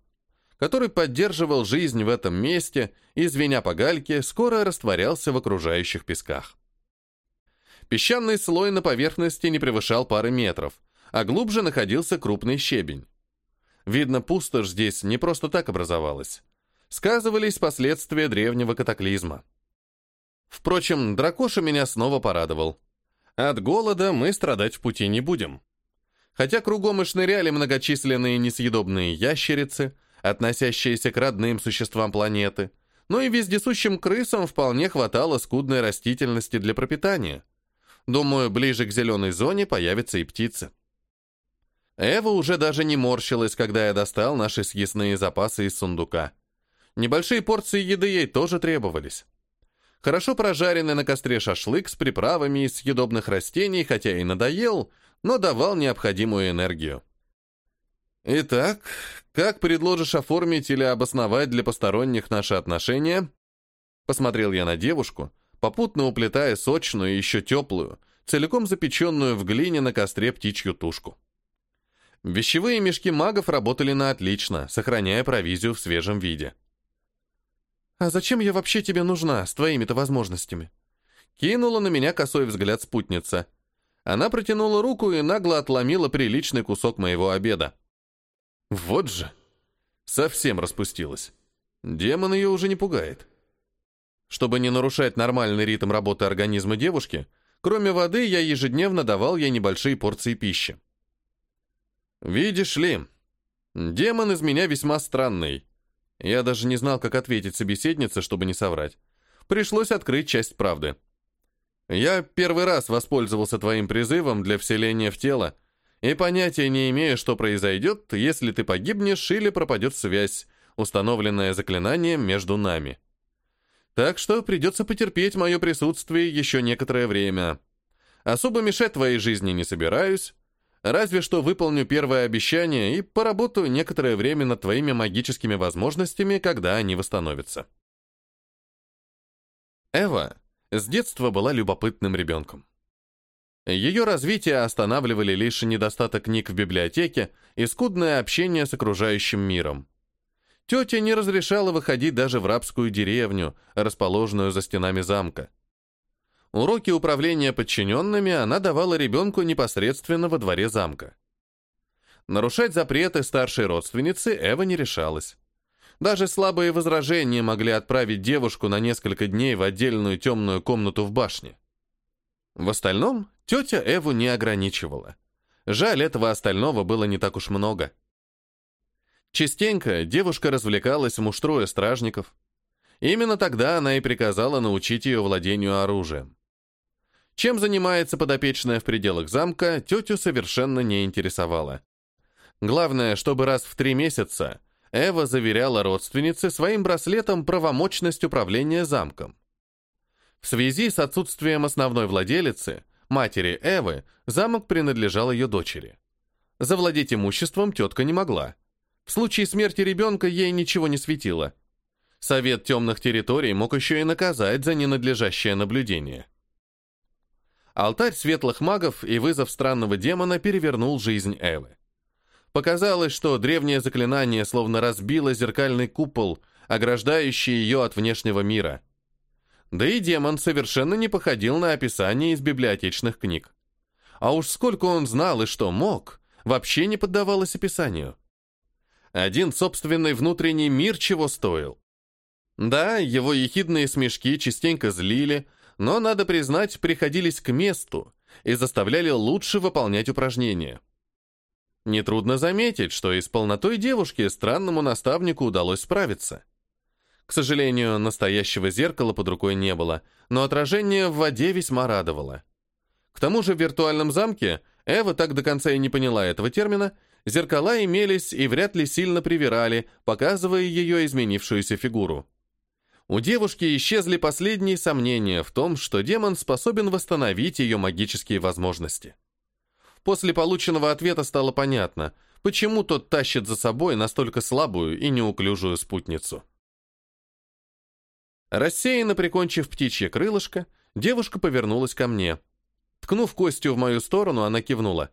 который поддерживал жизнь в этом месте и, звеня по гальке, скоро растворялся в окружающих песках. Песчаный слой на поверхности не превышал пары метров, а глубже находился крупный щебень. Видно, пустошь здесь не просто так образовалась. Сказывались последствия древнего катаклизма. Впрочем, дракоша меня снова порадовал. От голода мы страдать в пути не будем. Хотя кругом и шныряли многочисленные несъедобные ящерицы, относящиеся к родным существам планеты, но и вездесущим крысам вполне хватало скудной растительности для пропитания. Думаю, ближе к зеленой зоне появятся и птицы. Эва уже даже не морщилась, когда я достал наши съестные запасы из сундука. Небольшие порции еды ей тоже требовались. Хорошо прожаренный на костре шашлык с приправами из съедобных растений, хотя и надоел, но давал необходимую энергию. «Итак, как предложишь оформить или обосновать для посторонних наши отношения?» Посмотрел я на девушку, попутно уплетая сочную и еще теплую, целиком запеченную в глине на костре птичью тушку. Вещевые мешки магов работали на отлично, сохраняя провизию в свежем виде. «А зачем я вообще тебе нужна с твоими-то возможностями?» Кинула на меня косой взгляд спутница. Она протянула руку и нагло отломила приличный кусок моего обеда. Вот же! Совсем распустилась. Демон ее уже не пугает. Чтобы не нарушать нормальный ритм работы организма девушки, кроме воды я ежедневно давал ей небольшие порции пищи. Видишь ли, демон из меня весьма странный. Я даже не знал, как ответить собеседнице, чтобы не соврать. Пришлось открыть часть правды. Я первый раз воспользовался твоим призывом для вселения в тело, и понятия не имею, что произойдет, если ты погибнешь или пропадет связь, установленная заклинанием между нами. Так что придется потерпеть мое присутствие еще некоторое время. Особо мешать твоей жизни не собираюсь, разве что выполню первое обещание и поработаю некоторое время над твоими магическими возможностями, когда они восстановятся. Эва с детства была любопытным ребенком. Ее развитие останавливали лишь недостаток книг в библиотеке и скудное общение с окружающим миром. Тетя не разрешала выходить даже в рабскую деревню, расположенную за стенами замка. Уроки управления подчиненными она давала ребенку непосредственно во дворе замка. Нарушать запреты старшей родственницы Эва не решалась. Даже слабые возражения могли отправить девушку на несколько дней в отдельную темную комнату в башне. В остальном тетя Эву не ограничивала. Жаль, этого остального было не так уж много. Частенько девушка развлекалась муштруя стражников. Именно тогда она и приказала научить ее владению оружием. Чем занимается подопечная в пределах замка, тетю совершенно не интересовало. Главное, чтобы раз в три месяца Эва заверяла родственнице своим браслетом правомочность управления замком. В связи с отсутствием основной владелицы, матери Эвы, замок принадлежал ее дочери. Завладеть имуществом тетка не могла. В случае смерти ребенка ей ничего не светило. Совет темных территорий мог еще и наказать за ненадлежащее наблюдение. Алтарь светлых магов и вызов странного демона перевернул жизнь Эвы. Показалось, что древнее заклинание словно разбило зеркальный купол, ограждающий ее от внешнего мира – да и демон совершенно не походил на описание из библиотечных книг. А уж сколько он знал и что мог, вообще не поддавалось описанию. Один собственный внутренний мир чего стоил. Да, его ехидные смешки частенько злили, но, надо признать, приходились к месту и заставляли лучше выполнять упражнения. Нетрудно заметить, что и с полнотой девушки странному наставнику удалось справиться. К сожалению, настоящего зеркала под рукой не было, но отражение в воде весьма радовало. К тому же в виртуальном замке, Эва так до конца и не поняла этого термина, зеркала имелись и вряд ли сильно привирали, показывая ее изменившуюся фигуру. У девушки исчезли последние сомнения в том, что демон способен восстановить ее магические возможности. После полученного ответа стало понятно, почему тот тащит за собой настолько слабую и неуклюжую спутницу. Рассеянно прикончив птичье крылышко, девушка повернулась ко мне. Ткнув костью в мою сторону, она кивнула.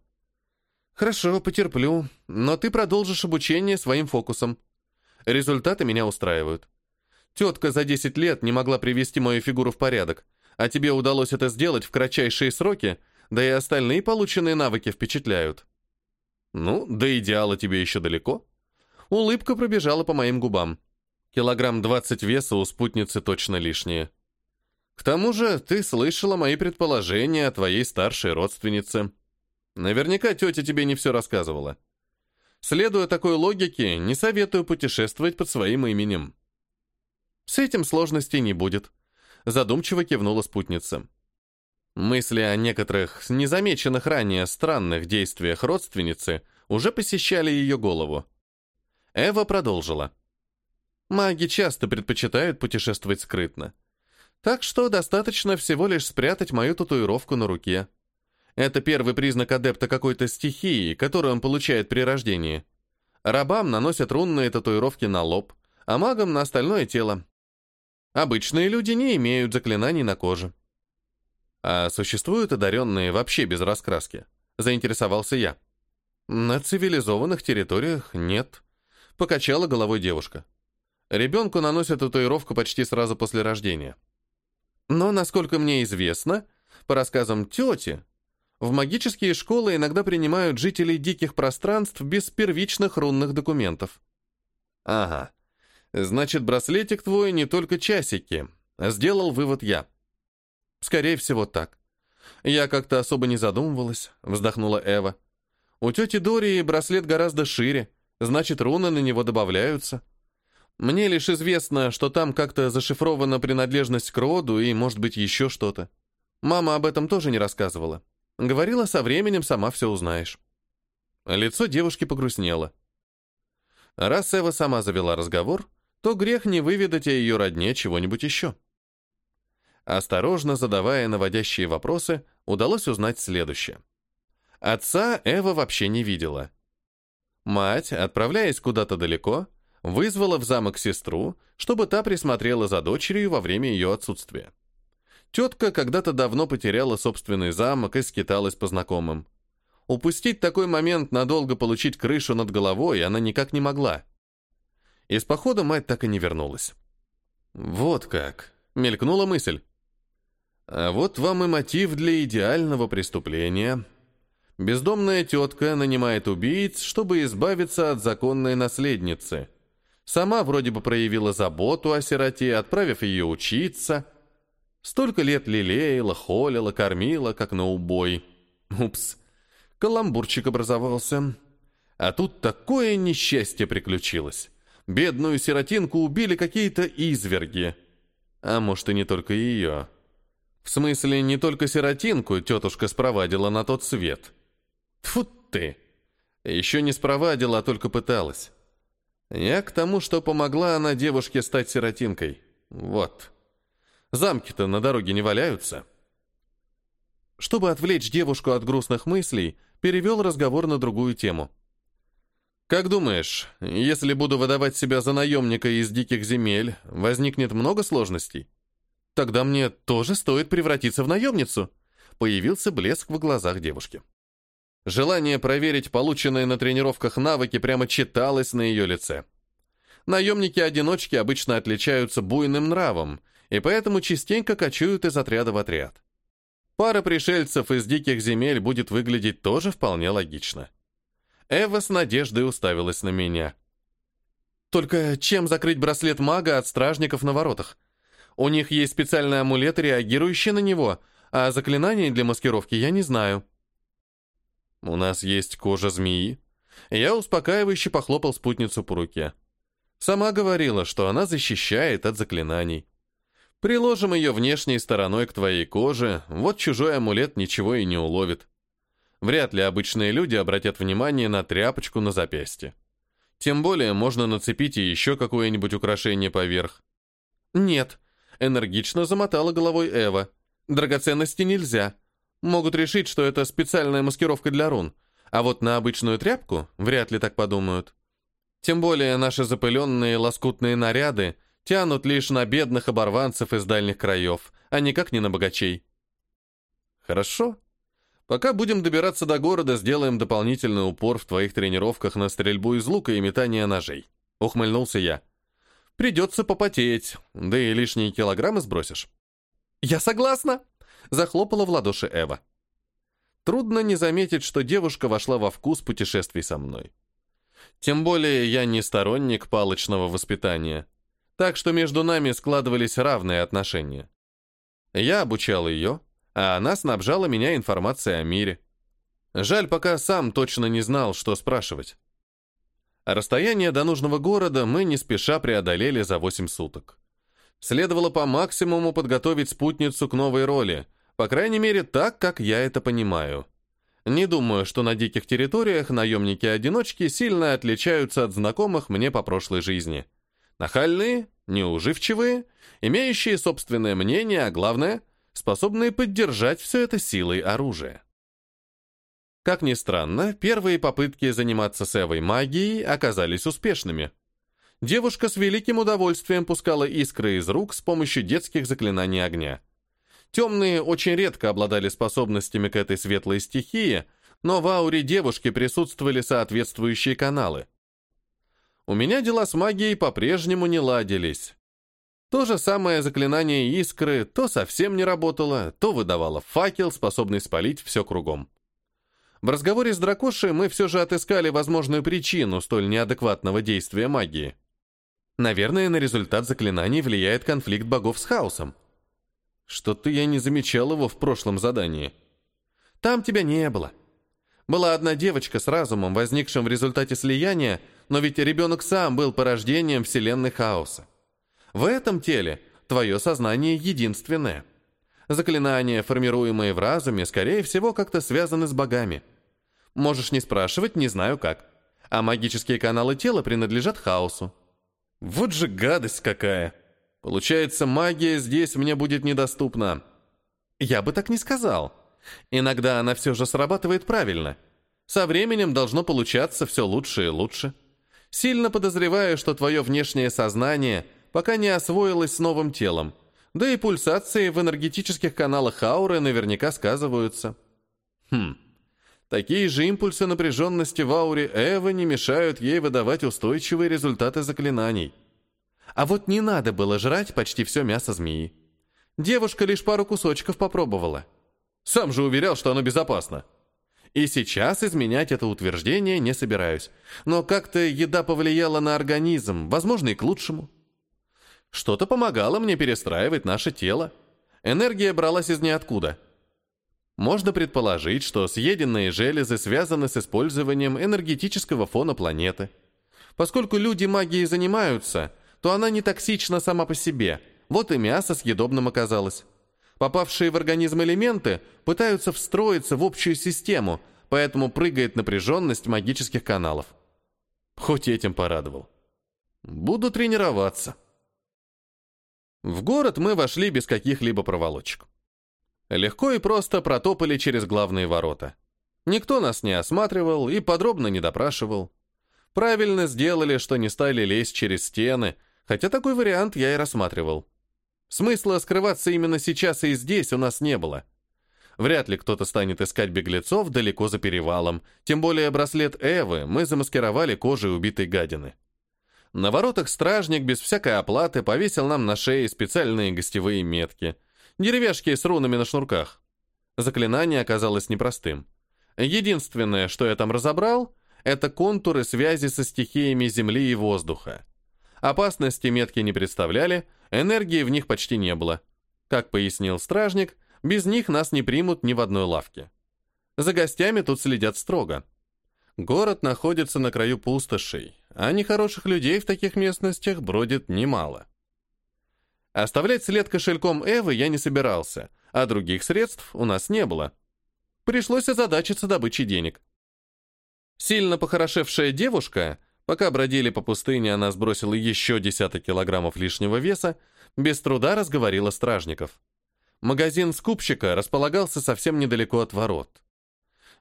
«Хорошо, потерплю, но ты продолжишь обучение своим фокусом. Результаты меня устраивают. Тетка за 10 лет не могла привести мою фигуру в порядок, а тебе удалось это сделать в кратчайшие сроки, да и остальные полученные навыки впечатляют. Ну, до идеала тебе еще далеко». Улыбка пробежала по моим губам. Килограмм двадцать веса у спутницы точно лишние. К тому же ты слышала мои предположения о твоей старшей родственнице. Наверняка тетя тебе не все рассказывала. Следуя такой логике, не советую путешествовать под своим именем. С этим сложностей не будет. Задумчиво кивнула спутница. Мысли о некоторых незамеченных ранее странных действиях родственницы уже посещали ее голову. Эва продолжила. Маги часто предпочитают путешествовать скрытно. Так что достаточно всего лишь спрятать мою татуировку на руке. Это первый признак адепта какой-то стихии, которую он получает при рождении. Рабам наносят рунные татуировки на лоб, а магам на остальное тело. Обычные люди не имеют заклинаний на коже. А существуют одаренные вообще без раскраски? Заинтересовался я. На цивилизованных территориях нет. Покачала головой девушка. Ребенку наносят татуировку почти сразу после рождения. Но, насколько мне известно, по рассказам тети, в магические школы иногда принимают жителей диких пространств без первичных рунных документов. Ага. Значит, браслетик твой не только часики. Сделал вывод я. Скорее всего, так. Я как-то особо не задумывалась, вздохнула Эва. У тети Дории браслет гораздо шире, значит, руны на него добавляются. Мне лишь известно, что там как-то зашифрована принадлежность к роду и, может быть, еще что-то. Мама об этом тоже не рассказывала. Говорила, со временем сама все узнаешь. Лицо девушки погрустнело. Раз Эва сама завела разговор, то грех не выведать о ее родне чего-нибудь еще. Осторожно задавая наводящие вопросы, удалось узнать следующее. Отца Эва вообще не видела. Мать, отправляясь куда-то далеко, вызвала в замок сестру, чтобы та присмотрела за дочерью во время ее отсутствия. Тетка когда-то давно потеряла собственный замок и скиталась по знакомым. Упустить такой момент надолго получить крышу над головой она никак не могла. Из похода мать так и не вернулась. «Вот как!» — мелькнула мысль. «А вот вам и мотив для идеального преступления», Бездомная тетка нанимает убийц, чтобы избавиться от законной наследницы. Сама вроде бы проявила заботу о сироте, отправив ее учиться. Столько лет лелеяла, холила, кормила, как на убой. Упс, каламбурчик образовался. А тут такое несчастье приключилось. Бедную сиротинку убили какие-то изверги. А может, и не только ее. В смысле, не только сиротинку тетушка спровадила на тот свет. Тьфу ты! Еще не спровадила, а только пыталась. Я к тому, что помогла она девушке стать сиротинкой. Вот. Замки-то на дороге не валяются. Чтобы отвлечь девушку от грустных мыслей, перевел разговор на другую тему. «Как думаешь, если буду выдавать себя за наемника из диких земель, возникнет много сложностей? Тогда мне тоже стоит превратиться в наемницу?» Появился блеск в глазах девушки. Желание проверить полученные на тренировках навыки прямо читалось на ее лице. Наемники-одиночки обычно отличаются буйным нравом, и поэтому частенько кочуют из отряда в отряд. Пара пришельцев из диких земель будет выглядеть тоже вполне логично. Эва с надеждой уставилась на меня. «Только чем закрыть браслет мага от стражников на воротах? У них есть специальный амулет, реагирующий на него, а заклинаний для маскировки я не знаю». У нас есть кожа змеи. Я успокаивающе похлопал спутницу по руке. Сама говорила, что она защищает от заклинаний. Приложим ее внешней стороной к твоей коже, вот чужой амулет ничего и не уловит. Вряд ли обычные люди обратят внимание на тряпочку на запястье. Тем более можно нацепить и еще какое-нибудь украшение поверх. «Нет», — энергично замотала головой Эва. «Драгоценности нельзя. Могут решить, что это специальная маскировка для рун, а вот на обычную тряпку вряд ли так подумают. Тем более наши запыленные лоскутные наряды тянут лишь на бедных оборванцев из дальних краев, а никак не на богачей. Хорошо. Пока будем добираться до города, сделаем дополнительный упор в твоих тренировках на стрельбу из лука и метание ножей. Ухмыльнулся я. Придется попотеть, да и лишние килограммы сбросишь. Я согласна, Захлопала в ладоши Эва. Трудно не заметить, что девушка вошла во вкус путешествий со мной. Тем более я не сторонник палочного воспитания, так что между нами складывались равные отношения. Я обучал ее, а она снабжала меня информацией о мире. Жаль, пока сам точно не знал, что спрашивать. Расстояние до нужного города мы не спеша преодолели за 8 суток. Следовало по максимуму подготовить спутницу к новой роли — по крайней мере, так, как я это понимаю. Не думаю, что на диких территориях наемники-одиночки сильно отличаются от знакомых мне по прошлой жизни. Нахальные, неуживчивые, имеющие собственное мнение, а главное, способные поддержать все это силой оружия. Как ни странно, первые попытки заниматься с Эвой магией оказались успешными. Девушка с великим удовольствием пускала искры из рук с помощью детских заклинаний огня. Темные очень редко обладали способностями к этой светлой стихии, но в ауре девушки присутствовали соответствующие каналы. У меня дела с магией по-прежнему не ладились. То же самое заклинание искры то совсем не работало, то выдавало факел, способный спалить все кругом. В разговоре с Дракошей мы все же отыскали возможную причину столь неадекватного действия магии. Наверное, на результат заклинаний влияет конфликт богов с хаосом. Что-то я не замечал его в прошлом задании. Там тебя не было. Была одна девочка с разумом, возникшим в результате слияния, но ведь ребенок сам был порождением вселенной хаоса. В этом теле твое сознание единственное. Заклинания, формируемые в разуме, скорее всего, как-то связаны с богами. Можешь не спрашивать, не знаю как. А магические каналы тела принадлежат хаосу. Вот же гадость какая! Получается, магия здесь мне будет недоступна. Я бы так не сказал. Иногда она все же срабатывает правильно. Со временем должно получаться все лучше и лучше. Сильно подозреваю, что твое внешнее сознание пока не освоилось с новым телом. Да и пульсации в энергетических каналах ауры наверняка сказываются. Хм. Такие же импульсы напряженности в ауре Эвы не мешают ей выдавать устойчивые результаты заклинаний. А вот не надо было жрать почти все мясо змеи. Девушка лишь пару кусочков попробовала. Сам же уверял, что оно безопасно. И сейчас изменять это утверждение не собираюсь. Но как-то еда повлияла на организм, возможно, и к лучшему. Что-то помогало мне перестраивать наше тело. Энергия бралась из ниоткуда. Можно предположить, что съеденные железы связаны с использованием энергетического фона планеты. Поскольку люди магией занимаются, то она не токсична сама по себе. Вот и мясо съедобным оказалось. Попавшие в организм элементы пытаются встроиться в общую систему, поэтому прыгает напряженность магических каналов. Хоть этим порадовал. Буду тренироваться. В город мы вошли без каких-либо проволочек. Легко и просто протопали через главные ворота. Никто нас не осматривал и подробно не допрашивал. Правильно сделали, что не стали лезть через стены, хотя такой вариант я и рассматривал. Смысла скрываться именно сейчас и здесь у нас не было. Вряд ли кто-то станет искать беглецов далеко за перевалом, тем более браслет Эвы мы замаскировали кожей убитой гадины. На воротах стражник без всякой оплаты повесил нам на шее специальные гостевые метки. Деревяшки с рунами на шнурках. Заклинание оказалось непростым. Единственное, что я там разобрал, это контуры связи со стихиями земли и воздуха. Опасности метки не представляли, энергии в них почти не было. Как пояснил стражник, без них нас не примут ни в одной лавке. За гостями тут следят строго. Город находится на краю пустошей, а нехороших людей в таких местностях бродит немало. Оставлять след кошельком Эвы я не собирался, а других средств у нас не было. Пришлось озадачиться добычей денег. Сильно похорошевшая девушка Пока бродили по пустыне, она сбросила еще десяток килограммов лишнего веса, без труда разговорила стражников. Магазин скупщика располагался совсем недалеко от ворот.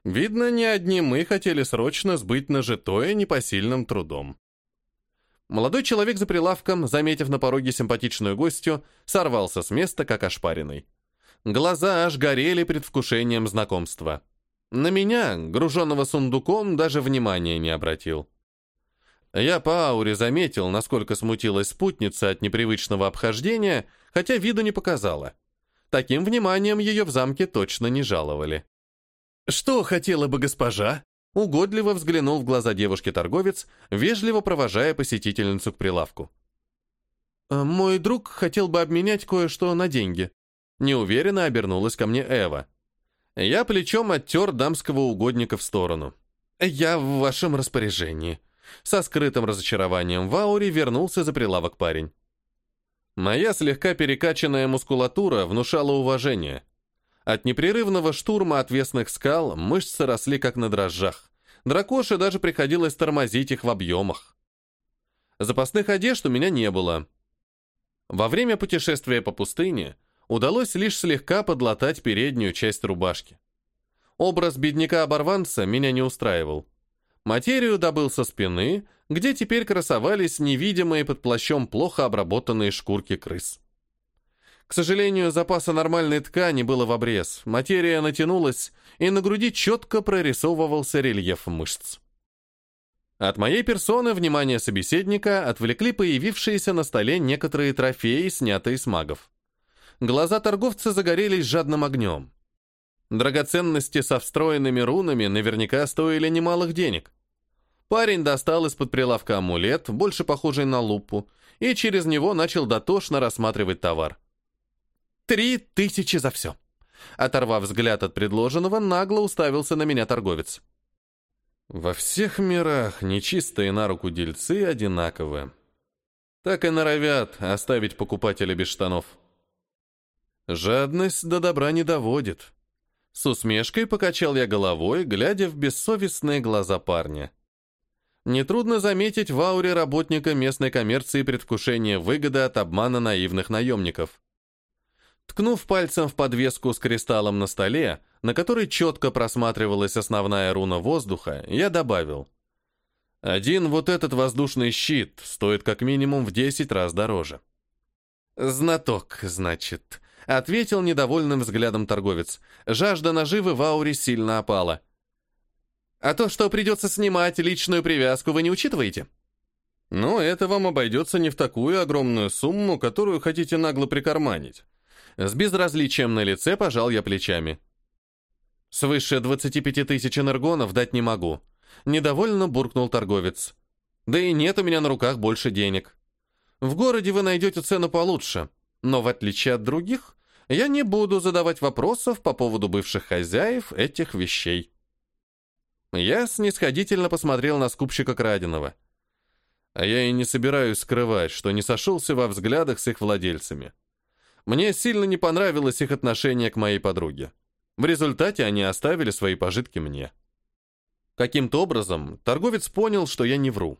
Видно, не одни мы хотели срочно сбыть нажитое непосильным трудом. Молодой человек за прилавком, заметив на пороге симпатичную гостью, сорвался с места, как ошпаренный. Глаза аж горели предвкушением знакомства. На меня, груженного сундуком, даже внимания не обратил. Я по ауре заметил, насколько смутилась спутница от непривычного обхождения, хотя виду не показала. Таким вниманием ее в замке точно не жаловали. «Что хотела бы госпожа?» Угодливо взглянул в глаза девушки-торговец, вежливо провожая посетительницу к прилавку. «Э, «Мой друг хотел бы обменять кое-что на деньги». Неуверенно обернулась ко мне Эва. Я плечом оттер дамского угодника в сторону. «Я в вашем распоряжении», со скрытым разочарованием в ауре вернулся за прилавок парень. Моя слегка перекачанная мускулатура внушала уважение. От непрерывного штурма отвесных скал мышцы росли как на дрожжах. Дракоше даже приходилось тормозить их в объемах. Запасных одежд у меня не было. Во время путешествия по пустыне удалось лишь слегка подлатать переднюю часть рубашки. Образ бедняка-оборванца меня не устраивал. Материю добыл со спины, где теперь красовались невидимые под плащом плохо обработанные шкурки крыс. К сожалению, запаса нормальной ткани было в обрез, материя натянулась, и на груди четко прорисовывался рельеф мышц. От моей персоны внимание собеседника отвлекли появившиеся на столе некоторые трофеи, снятые с магов. Глаза торговца загорелись жадным огнем. Драгоценности со встроенными рунами наверняка стоили немалых денег. Парень достал из-под прилавка амулет, больше похожий на лупу, и через него начал дотошно рассматривать товар. «Три тысячи за все!» Оторвав взгляд от предложенного, нагло уставился на меня торговец. Во всех мирах нечистые на руку дельцы одинаковы. Так и норовят оставить покупателя без штанов. Жадность до добра не доводит. С усмешкой покачал я головой, глядя в бессовестные глаза парня. Нетрудно заметить в ауре работника местной коммерции предвкушение выгоды от обмана наивных наемников. Ткнув пальцем в подвеску с кристаллом на столе, на которой четко просматривалась основная руна воздуха, я добавил. Один вот этот воздушный щит стоит как минимум в 10 раз дороже. «Знаток, значит», — ответил недовольным взглядом торговец. Жажда наживы в ауре сильно опала. «А то, что придется снимать личную привязку, вы не учитываете?» «Ну, это вам обойдется не в такую огромную сумму, которую хотите нагло прикарманить. С безразличием на лице пожал я плечами. «Свыше 25 тысяч энергонов дать не могу», — недовольно буркнул торговец. «Да и нет у меня на руках больше денег. В городе вы найдете цену получше, но в отличие от других, я не буду задавать вопросов по поводу бывших хозяев этих вещей». Я снисходительно посмотрел на скупщика краденого. А я и не собираюсь скрывать, что не сошелся во взглядах с их владельцами. Мне сильно не понравилось их отношение к моей подруге. В результате они оставили свои пожитки мне. Каким-то образом торговец понял, что я не вру.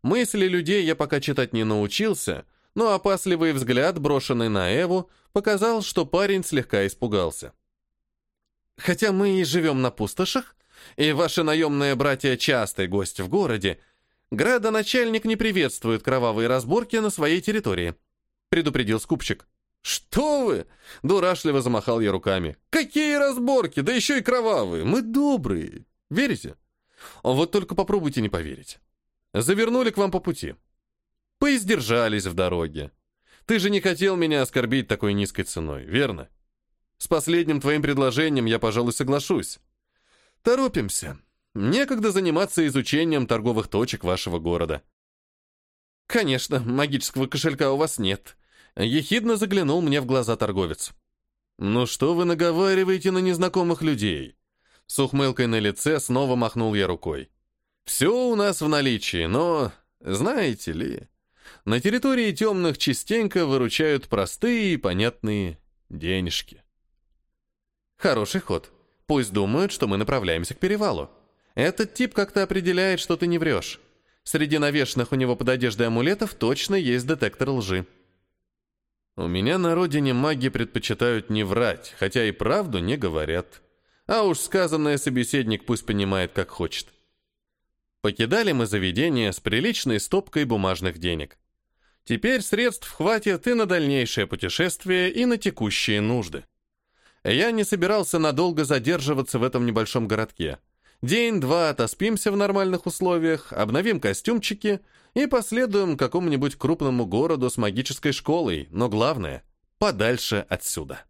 Мысли людей я пока читать не научился, но опасливый взгляд, брошенный на Эву, показал, что парень слегка испугался. Хотя мы и живем на пустошах, и ваши наемные братья частый гость в городе, градоначальник не приветствует кровавые разборки на своей территории, предупредил скупщик. «Что вы?» — дурашливо замахал я руками. «Какие разборки? Да еще и кровавые! Мы добрые! Верите? Вот только попробуйте не поверить. Завернули к вам по пути. Поиздержались в дороге. Ты же не хотел меня оскорбить такой низкой ценой, верно? С последним твоим предложением я, пожалуй, соглашусь. Торопимся. Некогда заниматься изучением торговых точек вашего города». «Конечно, магического кошелька у вас нет», Ехидно заглянул мне в глаза торговец. «Ну что вы наговариваете на незнакомых людей?» С ухмылкой на лице снова махнул я рукой. «Все у нас в наличии, но, знаете ли, на территории темных частенько выручают простые и понятные денежки». «Хороший ход. Пусть думают, что мы направляемся к перевалу. Этот тип как-то определяет, что ты не врешь. Среди навешанных у него под одеждой амулетов точно есть детектор лжи». У меня на родине маги предпочитают не врать, хотя и правду не говорят. А уж сказанное собеседник пусть понимает, как хочет. Покидали мы заведение с приличной стопкой бумажных денег. Теперь средств хватит и на дальнейшее путешествие, и на текущие нужды. Я не собирался надолго задерживаться в этом небольшом городке. День-два отоспимся в нормальных условиях, обновим костюмчики и последуем к какому-нибудь крупному городу с магической школой, но главное — подальше отсюда.